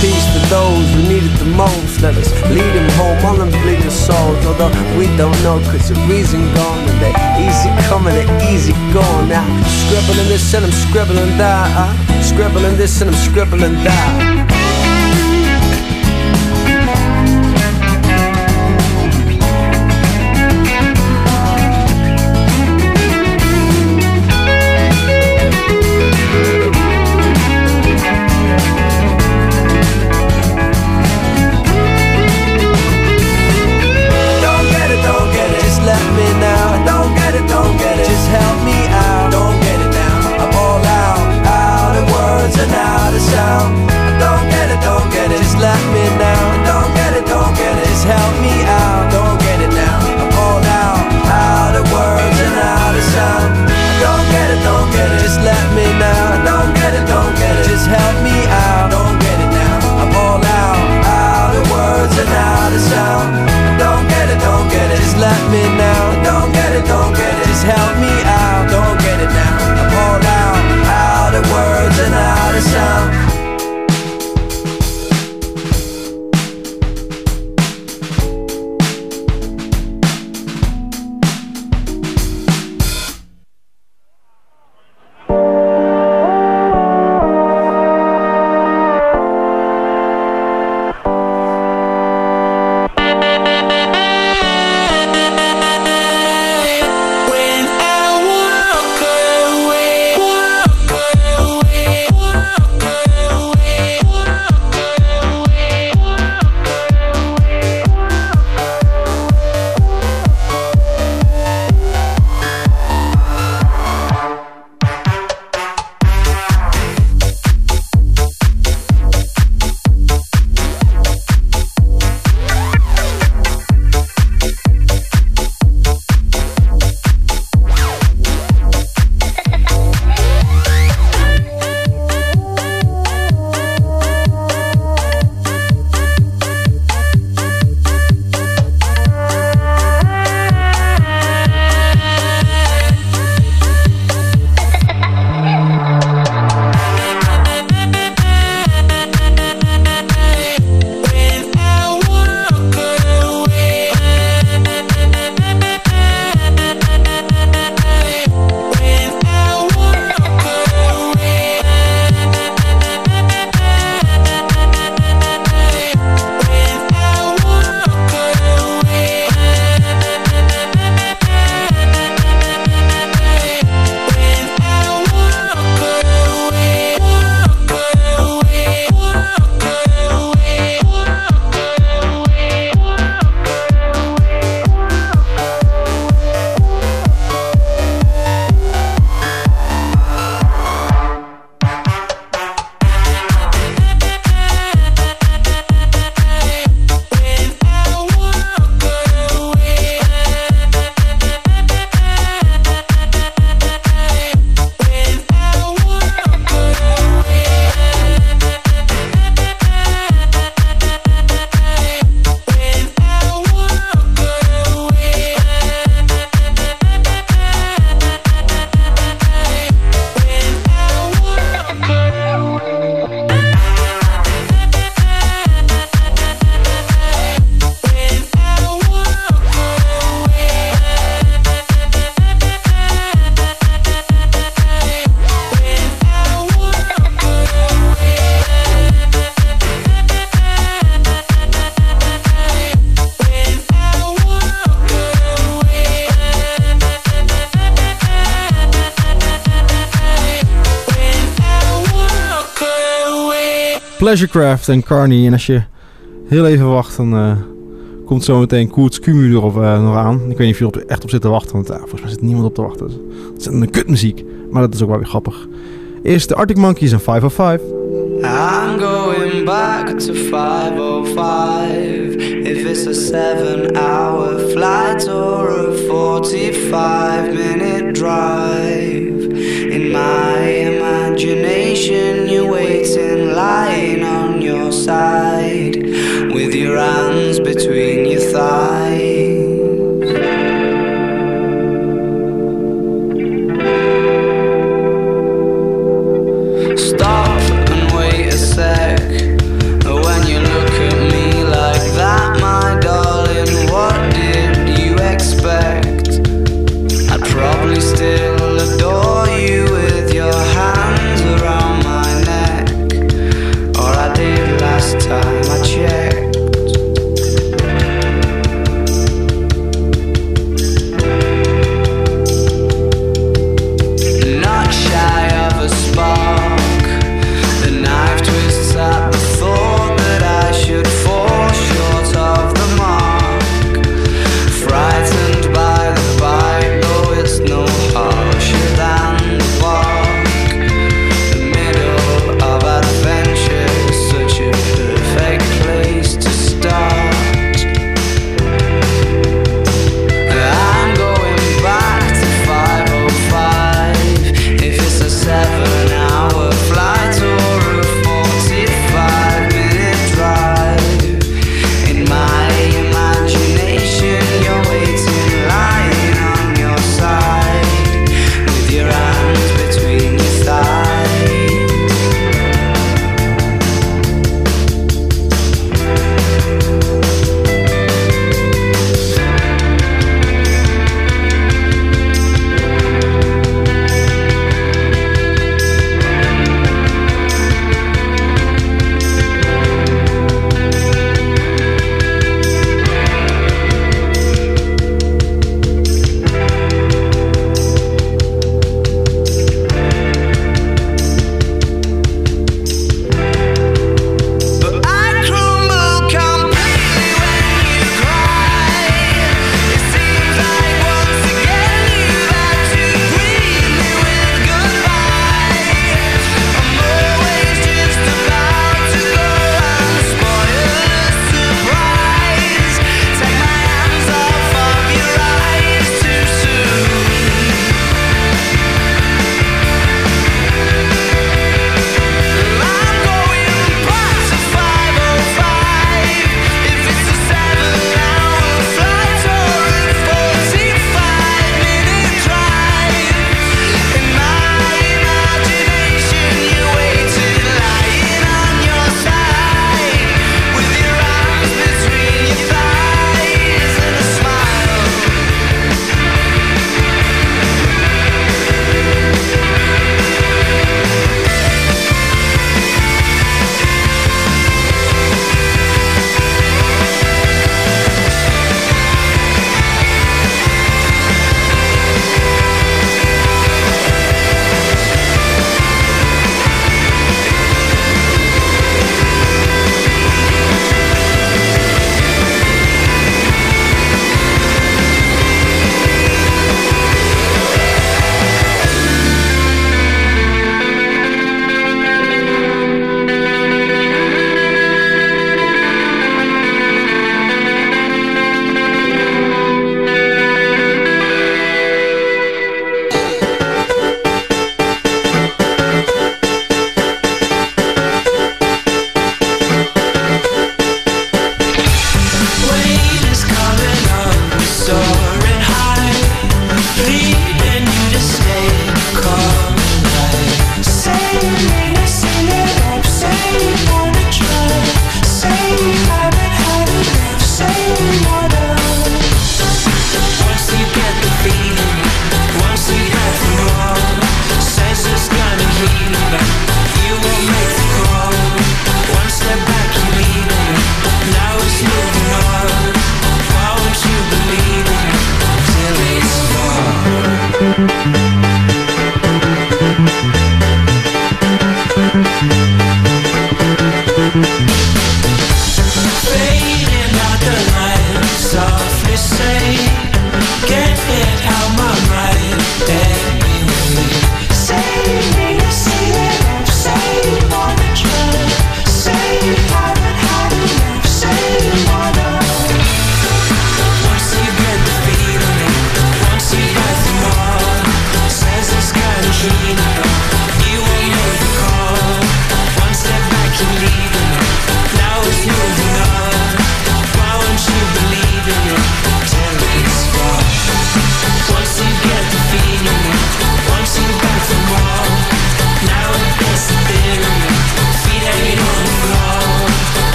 Peace to those who need it the most. Let us lead them home, all them bleeding souls. Although we don't know, cause the reason gone. And they easy coming, they easy going. Now, scribbling this and I'm scribbling that. Uh, scribbling this and I'm scribbling that. Pleasurecraft en Carney. En als je heel even wacht, dan eh, komt zometeen Koert Kumu erop eh, nog aan. Ik weet niet of je er echt op zit te wachten, want volgens mij zit niemand op te wachten. Het is een kutmuziek, maar dat is ook wel weer grappig. Eerst de Arctic Monkeys en 505. I'm going back to 505 If it's a 7 hour flight or a 45 minute drive In my imagination you're waiting lying on your side With your hands between your thighs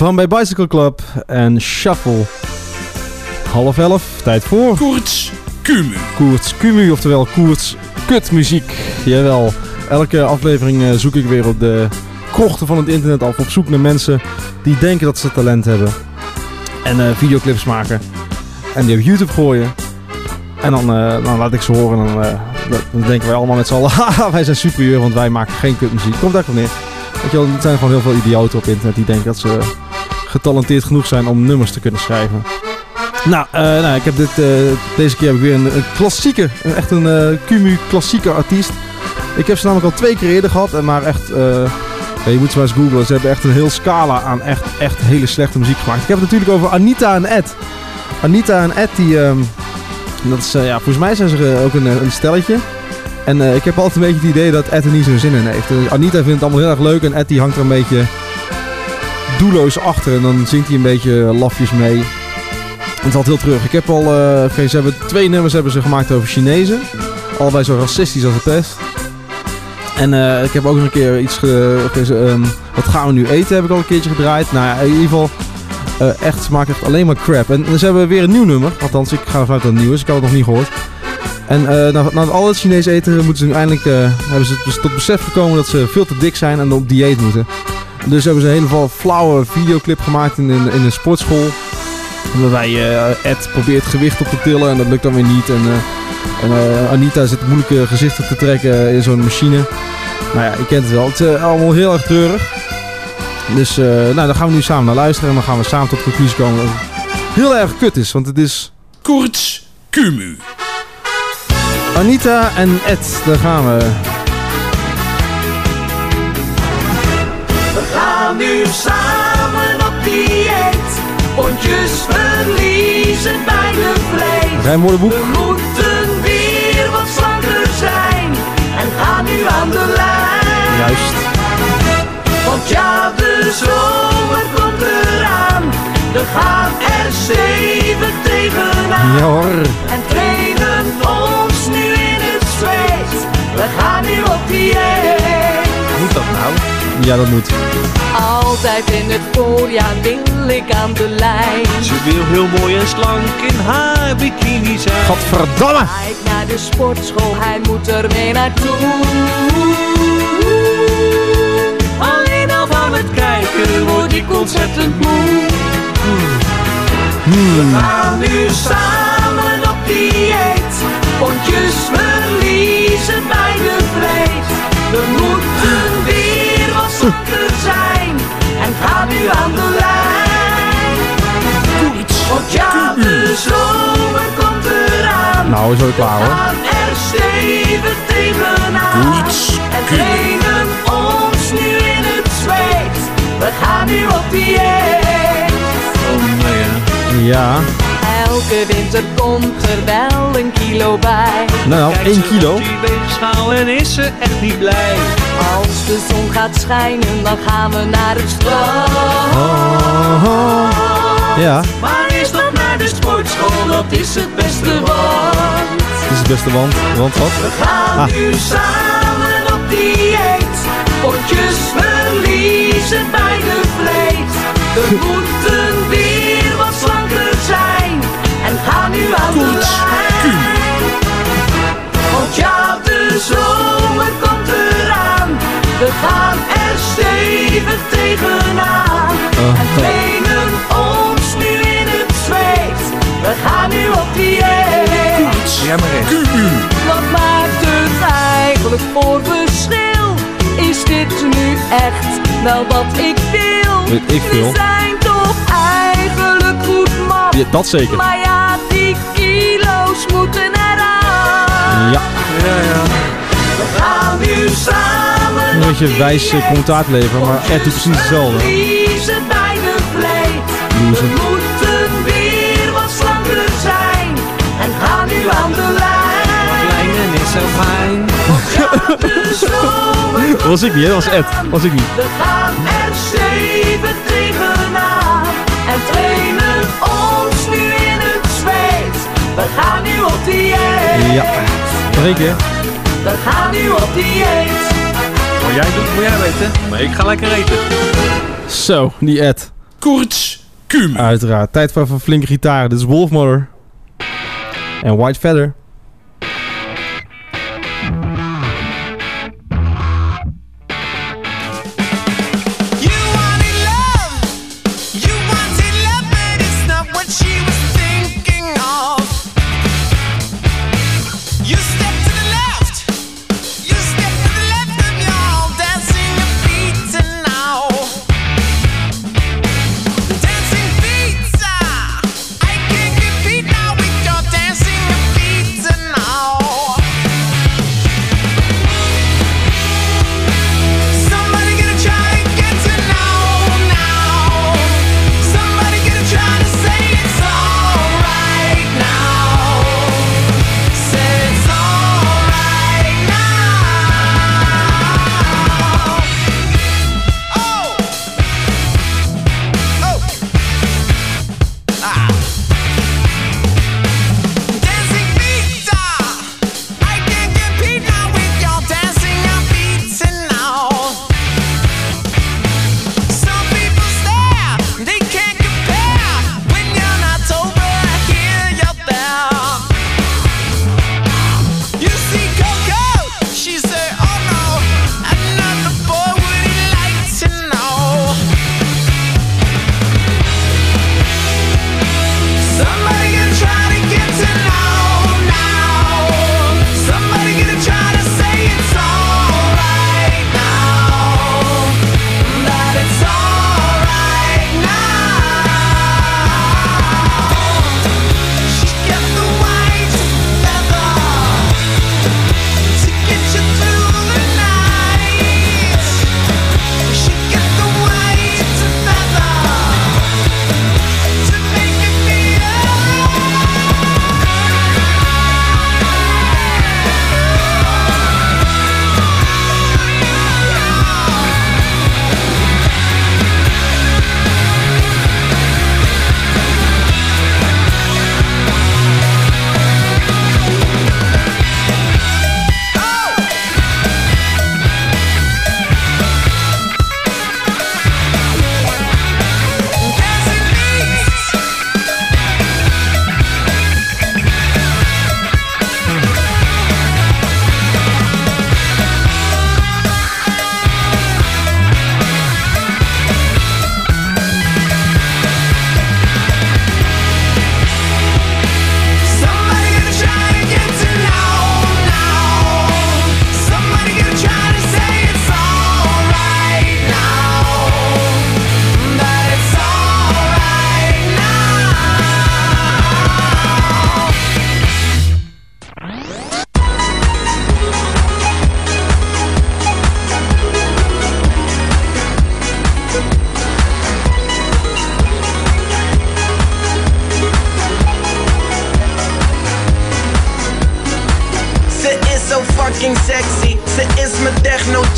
Bombay Bicycle Club en Shuffle. Half elf, tijd voor... Koerts Kumu. Koerts Kumu, oftewel Koerts Kutmuziek. Jawel, elke aflevering eh, zoek ik weer op de krochten van het internet af. Op zoek naar mensen die denken dat ze talent hebben. En eh, videoclips maken. En die op YouTube gooien. En dan, eh, dan laat ik ze horen. En dan, dan denken wij allemaal met z'n allen... Haha, wij zijn superieur, want wij maken geen kutmuziek. Komt daar gewoon neer. Weet je wel, er zijn gewoon heel veel idioten op internet die denken dat ze getalenteerd genoeg zijn om nummers te kunnen schrijven. Nou, eh, nou ik heb dit, eh, deze keer heb ik weer een, een klassieke, een, echt een eh Kumu klassieke artiest. Ik heb ze namelijk al twee keer eerder gehad, maar echt, je moet ze maar eens googlen. Ze hebben echt een heel scala aan echt, echt hele slechte muziek gemaakt. Ik heb het natuurlijk over Anita en Ed. Anita en Ed, die, ehm, dat is, ja, volgens mij zijn ze ook een, een stelletje. En ik heb altijd een beetje het idee dat Ed er niet zo'n zin in heeft. Anita vindt het allemaal heel erg leuk en Ed die hangt er een beetje doelloos achter. En dan zingt hij een beetje lafjes mee. Het valt heel terug. Ik heb al, oké, ze hebben twee nummers hebben ze gemaakt over Chinezen. Allebei zo racistisch als het pest. En eh, ik heb ook nog een keer iets ge, ze, ehm, Wat gaan we nu eten heb ik al een keertje gedraaid. Nou ja, in ieder geval eh, echt, ze maken echt alleen maar crap. En ze hebben weer een nieuw nummer. Althans, ik ga ervan uit dat het nieuw is. Ik had het nog niet gehoord. En na, na al het Chinees eten moeten ze nu eindelijk, hebben ze dus tot besef gekomen dat ze veel te dik zijn en op dieet moeten. Dus hebben ze een hele flauwe videoclip gemaakt in, in, in een sportschool. Waarbij eh, Ed probeert gewicht op te tillen en dat lukt dan weer niet. En, eh, en eh, Anita zit moeilijke gezichten te trekken in zo'n machine. Nou ja, je kent het wel. Het is allemaal heel erg treurig. Dus nou, daar gaan we nu samen naar luisteren. En dan gaan we samen tot de conclusie komen dat het heel erg kut is. Want het is... Koorts Kumu. Anita en Ed, daar gaan we. Gaan nu samen op dieet. Pondjes verliezen bij de vlees. We moeten weer wat slanker zijn. En gaan nu aan de lijn. Juist. Want ja, de zomer komt eraan. Er gaan er zeven tegenaan. Ja hoor. En trainen ons nu in het zweet. We gaan nu op dieet. Moet dat nou? Ja, dat moet. Altijd in het voorjaar wil ik aan de lijn. Ze wil heel mooi en slank in haar bikini zijn. Gadverdamme! Kijk naar de sportschool, hij moet er mee naartoe. Alleen al van het kijken word ik ontzettend moe. We gaan nu samen op dieet. Pondjes verliezen bij de vlees. We moeten weer zijn. En gaan nu aan de lijn. Want ja, de zomer komt eraan. Nou, is ook klaar We hoor. gaan er stevig tegenaan. En trainen ons nu in het zweet. We gaan nu op dieet. Oh nee. Ja. Elke winter komt er wel een kilo bij. Nou, Kijkt 1 ze op kilo. die en is ze echt niet blij. Als de zon gaat schijnen, dan gaan we naar het strand. Oh, oh. Ja, Maar is dat naar de sportschool, dat is het beste want. dit is het beste want. Want wat? We gaan Ah. nu samen op dieet. Potjes verliezen bij de vlees. We moeten Gaan nu aan de lijn. Want ja, de zomer komt eraan. We gaan er stevig tegenaan. En trainen ons nu in het zweet. We gaan nu op dieet. Ja, maar eens. Wat maakt het eigenlijk voor verschil? Is dit nu echt wel wat ik wil? Weet ik veel. We zijn toch eigenlijk goed man. Ja, dat zeker. Ja. Ja, ja. We gaan nu samen Een beetje wijs eh, commentaar te leveren, maar Ed doet precies hetzelfde. verliezen bij de vleet. Loser. We moeten weer wat slanker zijn. En gaan nu aan de lijn. Klein en is zo fijn. Dat was ik niet, hè? Dat was Ed. Dat was ik niet. We gaan er stevig tegenaan en trainen ons nu in het zweet. We gaan nu op dieet. Ja. Nog één keer. We gaan nu op dieet. Wat jij doet, moet jij weten. Maar ik ga lekker eten. Zo, die Ed. Koorts, kum. Uiteraard. Tijd voor een flinke gitaar. Dit is Wolfmother. En White Feather.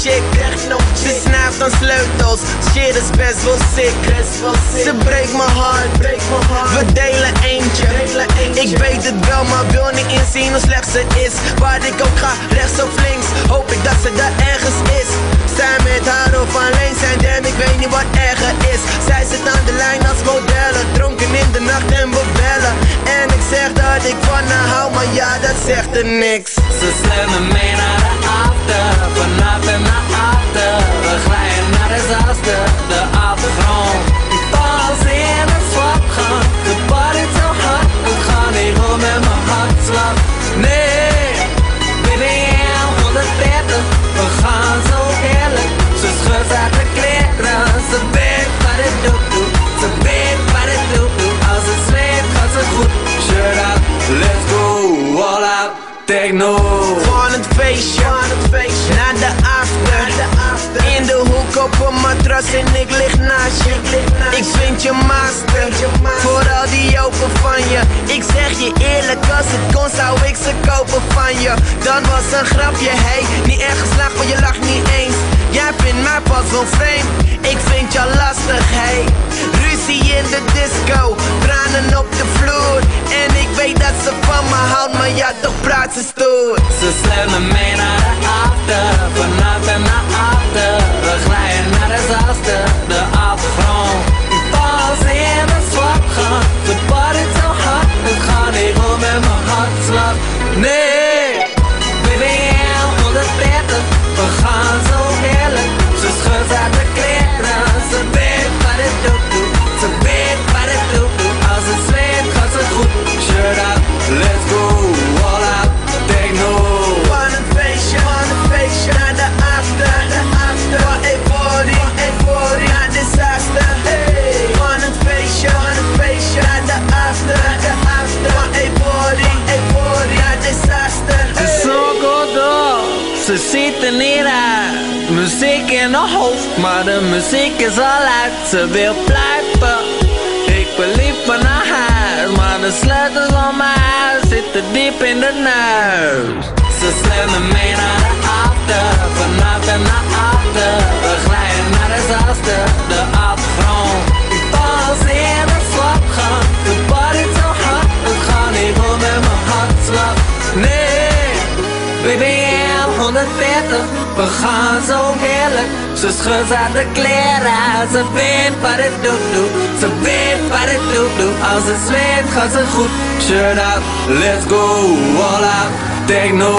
Chick. Ze snijft aan sleutels. Shit is best wel sick. Ze breekt mijn hart. We delen eentje. Ik weet het wel, maar wil niet inzien hoe slecht ze is. Waar ik ook ga, rechts of links. Hoop ik dat ze daar ergens is. Zij met haar of alleen zijn, damn, ik weet niet wat erger is. Zij zit aan de lijn als modellen, dronken in de nacht en we bellen. En ik zeg dat ik van haar hou, maar ja, dat zegt er niks. Ze sleurt me mee naar after Vanaf en naar achter. We glijden naar de zaster De afgrond Pas in een swapgang De party zo hard. Het gaat niet goed met mijn hartslag. Nee BBM 130 We gaan zo heerlijk Ze schudt uit de kleren. Ze weet wat het doet doet. Ze weet wat het doet doet. Als het zweet gaat ze goed. Shirt out, let's go. All out, techno. Van het feestje, op een matras en ik lig naast je. Ik vind je master, voor al die open van je. Ik zeg je eerlijk, als het kon zou ik ze kopen van je. Dan was een grapje, hey, niet erg geslaagd, je lacht niet eens. Jij vindt mij pas wel vreemd, ik vind jou lastig, hey. Ruzie in de disco, tranen op de vloer. En ik weet dat ze van me houdt, maar ja, toch praat ze stoer. Ze sleurt me mee naar de after Vanaf en naar We glijden naar de zaster De afgrond. Pas in een swapgang De party zo hard. Het gaat niet goed met mijn hartslag. Nee BBM 130 We gaan zo heerlijk. Ze schudt uit in hoofd, maar de muziek is al uit. Ze wil blijven. Ik ben lief van haar huis, maar de sleutels van mijn huis zitten diep in de neus. Ze me mee naar de after, vanaf en naar achter. We glijden naar de zaster, de afgrond. Pas in de swapgang, de party zo hard. Het gaat niet goed met mijn hartslag. Nee, BBM 140, we gaan zo heerlijk. Ze schudt uit de kleren, ze weet wat het doet, doet. Ze weet wat het doet, doet. Als het zweet gaat ze goed. Shirt out, let's go, all out, techno.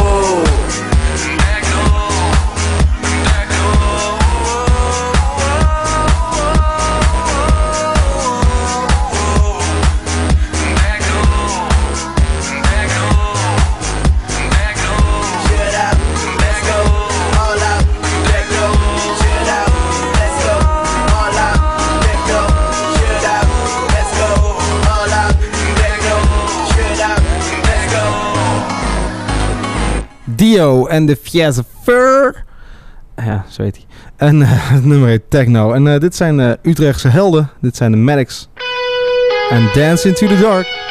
Dio en de Fiese Fur. Ja, zo heet hij. En het nummer heet Techno. En eh, dit zijn eh, Utrechtse helden. Dit zijn de Maddox. En Dance Into The Dark.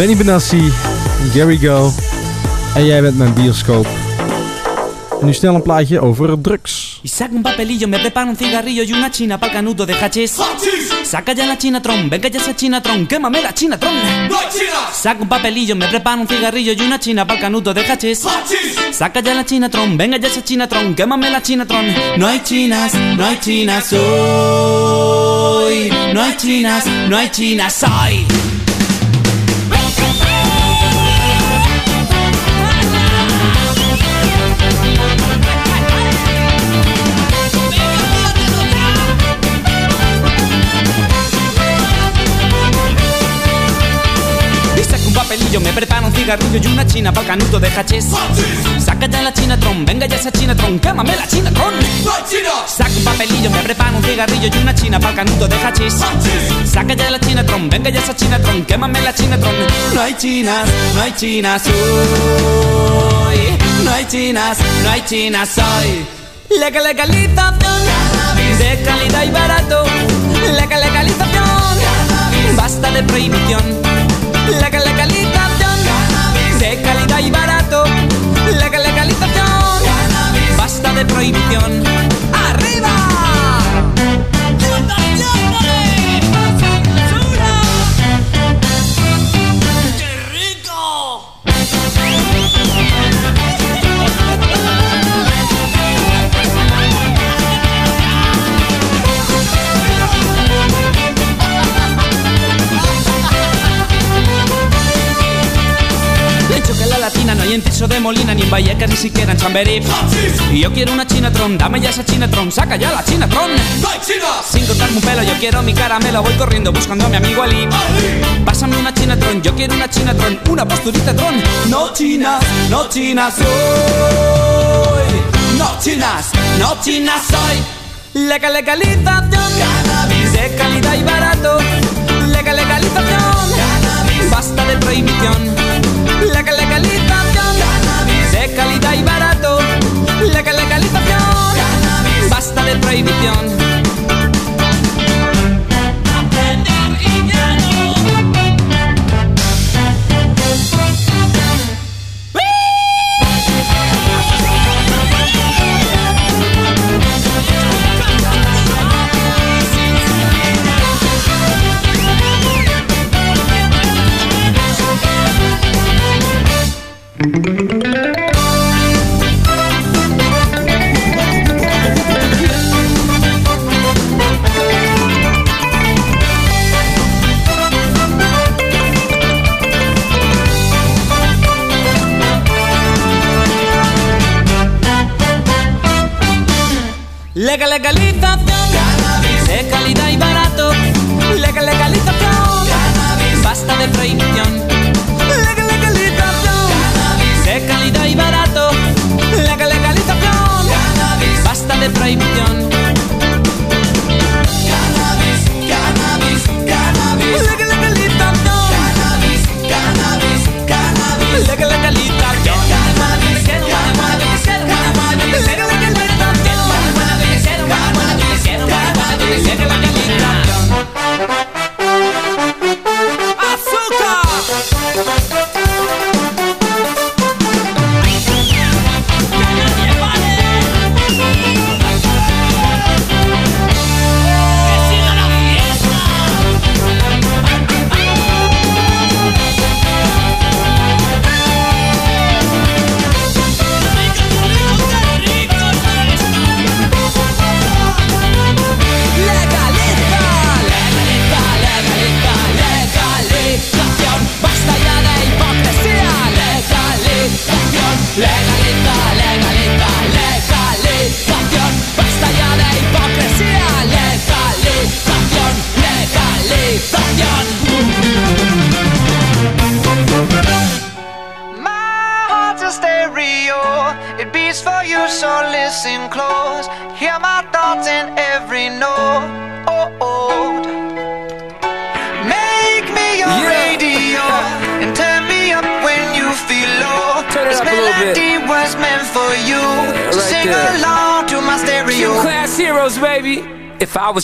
Benny Benassi, Gary Go. En jij bent mijn bioscoop. En nu snel een plaatje over drugs. Y saca un papelillo, me prepara un cigarrillo y una china pa'l canuto de hachís. Saca ya la chinatron, venga ya esa chinatron, quémame la chinatron. Saca un papelillo, me prepara un cigarrillo y una china pa'l canuto de hachís. Saca ya la chinatron, venga ya esa chinatron, quémame la chinatron. No hay chinas, no hay chinas hoy. No hay chinas, no hay chinas hoy. Me prepara un cigarrillo y una china pa'l canuto de hachís. Saca ya la chinatron, venga ya esa chinatron, quémame la chinatron. Saca un papelillo, me prepara un cigarrillo y una china pa'l canuto de hachís. Saca ya la chinatron, venga ya esa chinatron, quémame la chinatron. No hay chinas, no hay chinas hoy. No hay chinas, no hay chinas hoy. Legal legalización de calidad y barato. Legal legalización, basta de prohibición. Legal legalización y barato. Legal legalización, basta de prohibición. No hay entiso de Molina ni en Vallecas ni siquiera en Chamberí. Y yo quiero una chinatron, dame ya esa chinatron, saca ya la chinatron. Sin cortarme un pelo, yo quiero mi caramelo, voy corriendo buscando a mi amigo Ali. Pásame una chinatron, yo quiero una chinatron, una posturita tron. No chinas, no chinas hoy. No chinas, no chinas hoy. Legal legalización, cannabis de calidad y barato. Legal legalización, cannabis, basta de prohibición. Calidad y barato. Legal legalización, basta de prohibición. Legalización, cannabis de calidad y barato. Legal legalización, cannabis basta de prohibición. Legal legalización, cannabis de calidad y barato. Legal legalización, basta de prohibición.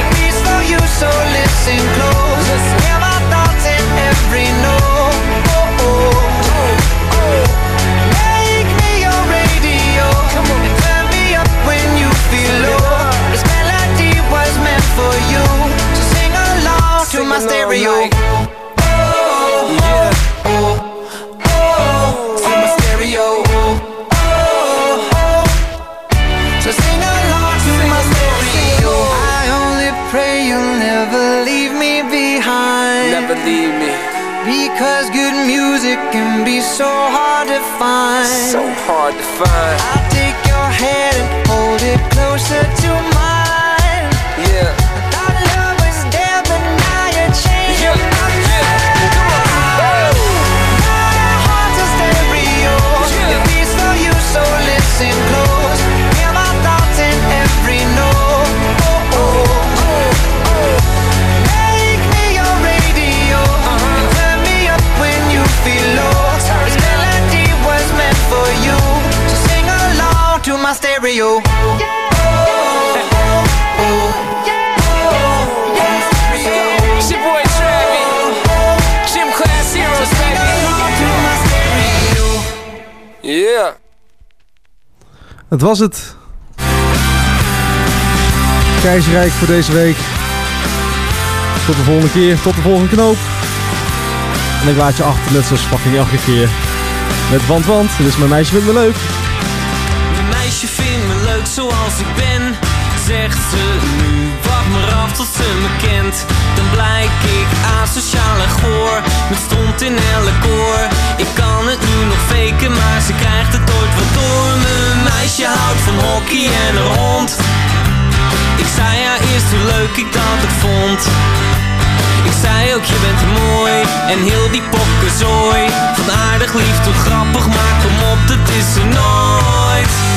It beats for you, so listen close. Hear my thoughts in every note. Oh, oh, oh. Make me your radio. And turn me up when you feel low. This melody was meant for you. So sing along to my stereo. Music can be so hard to find. So hard to find. I'll take your hand and hold it closer to mine. Baby. Yeah. Het was het. Keizerrijk voor deze week. Tot de volgende keer, tot de volgende knoop. En ik laat je achter, net zoals fucking elke keer. Met Want Want, dit is mijn meisje vindt me leuk. Zegt ze nu, wacht maar af tot ze me kent. Dan blijk ik asociaal en goor Met stond in elk koor. Ik kan het nu nog faken, maar ze krijgt het ooit wat door. Mijn meisje houdt van hockey en een hond. Ik zei haar eerst hoe leuk ik dat het vond. Ik zei ook je bent mooi En heel die pokkenzooi Van aardig lief tot grappig Maar kom op dat is ze nooit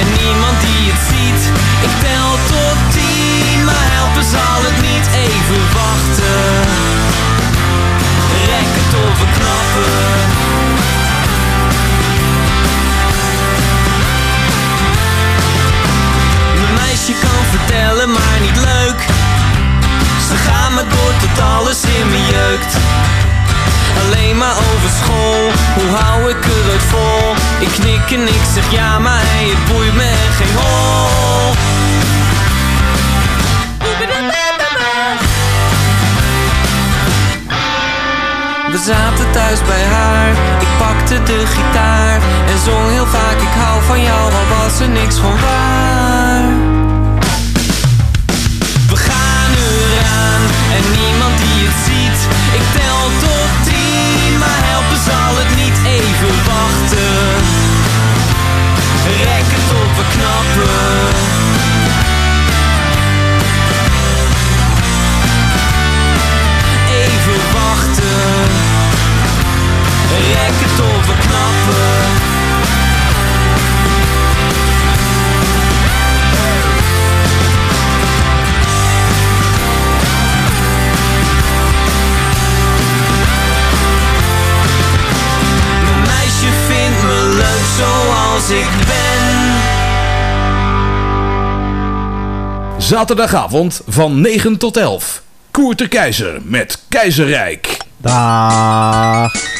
En niemand die het ziet Ik tel tot tien Maar helpen zal het niet Even wachten Rek het of we knappen Mijn meisje kan vertellen, maar niet leuk. Ze gaan me door tot alles in me jeukt. Alleen maar over school, hoe hou ik ooit vol? Ik knik en ik zeg ja, maar hey, het boeit me geen hol. We zaten thuis bij haar, ik pakte de gitaar en zong heel vaak ik hou van jou, al was er niks van waar. We gaan eraan en niemand die. Tot tien, maar helpen zal het niet even wachten. Rek het op, we knappen. Even wachten. Rek het op, we knappen. Zoals ik ben. Zaterdagavond van 9 tot 11. Koert de Keizer met Keizerrijk. Dag.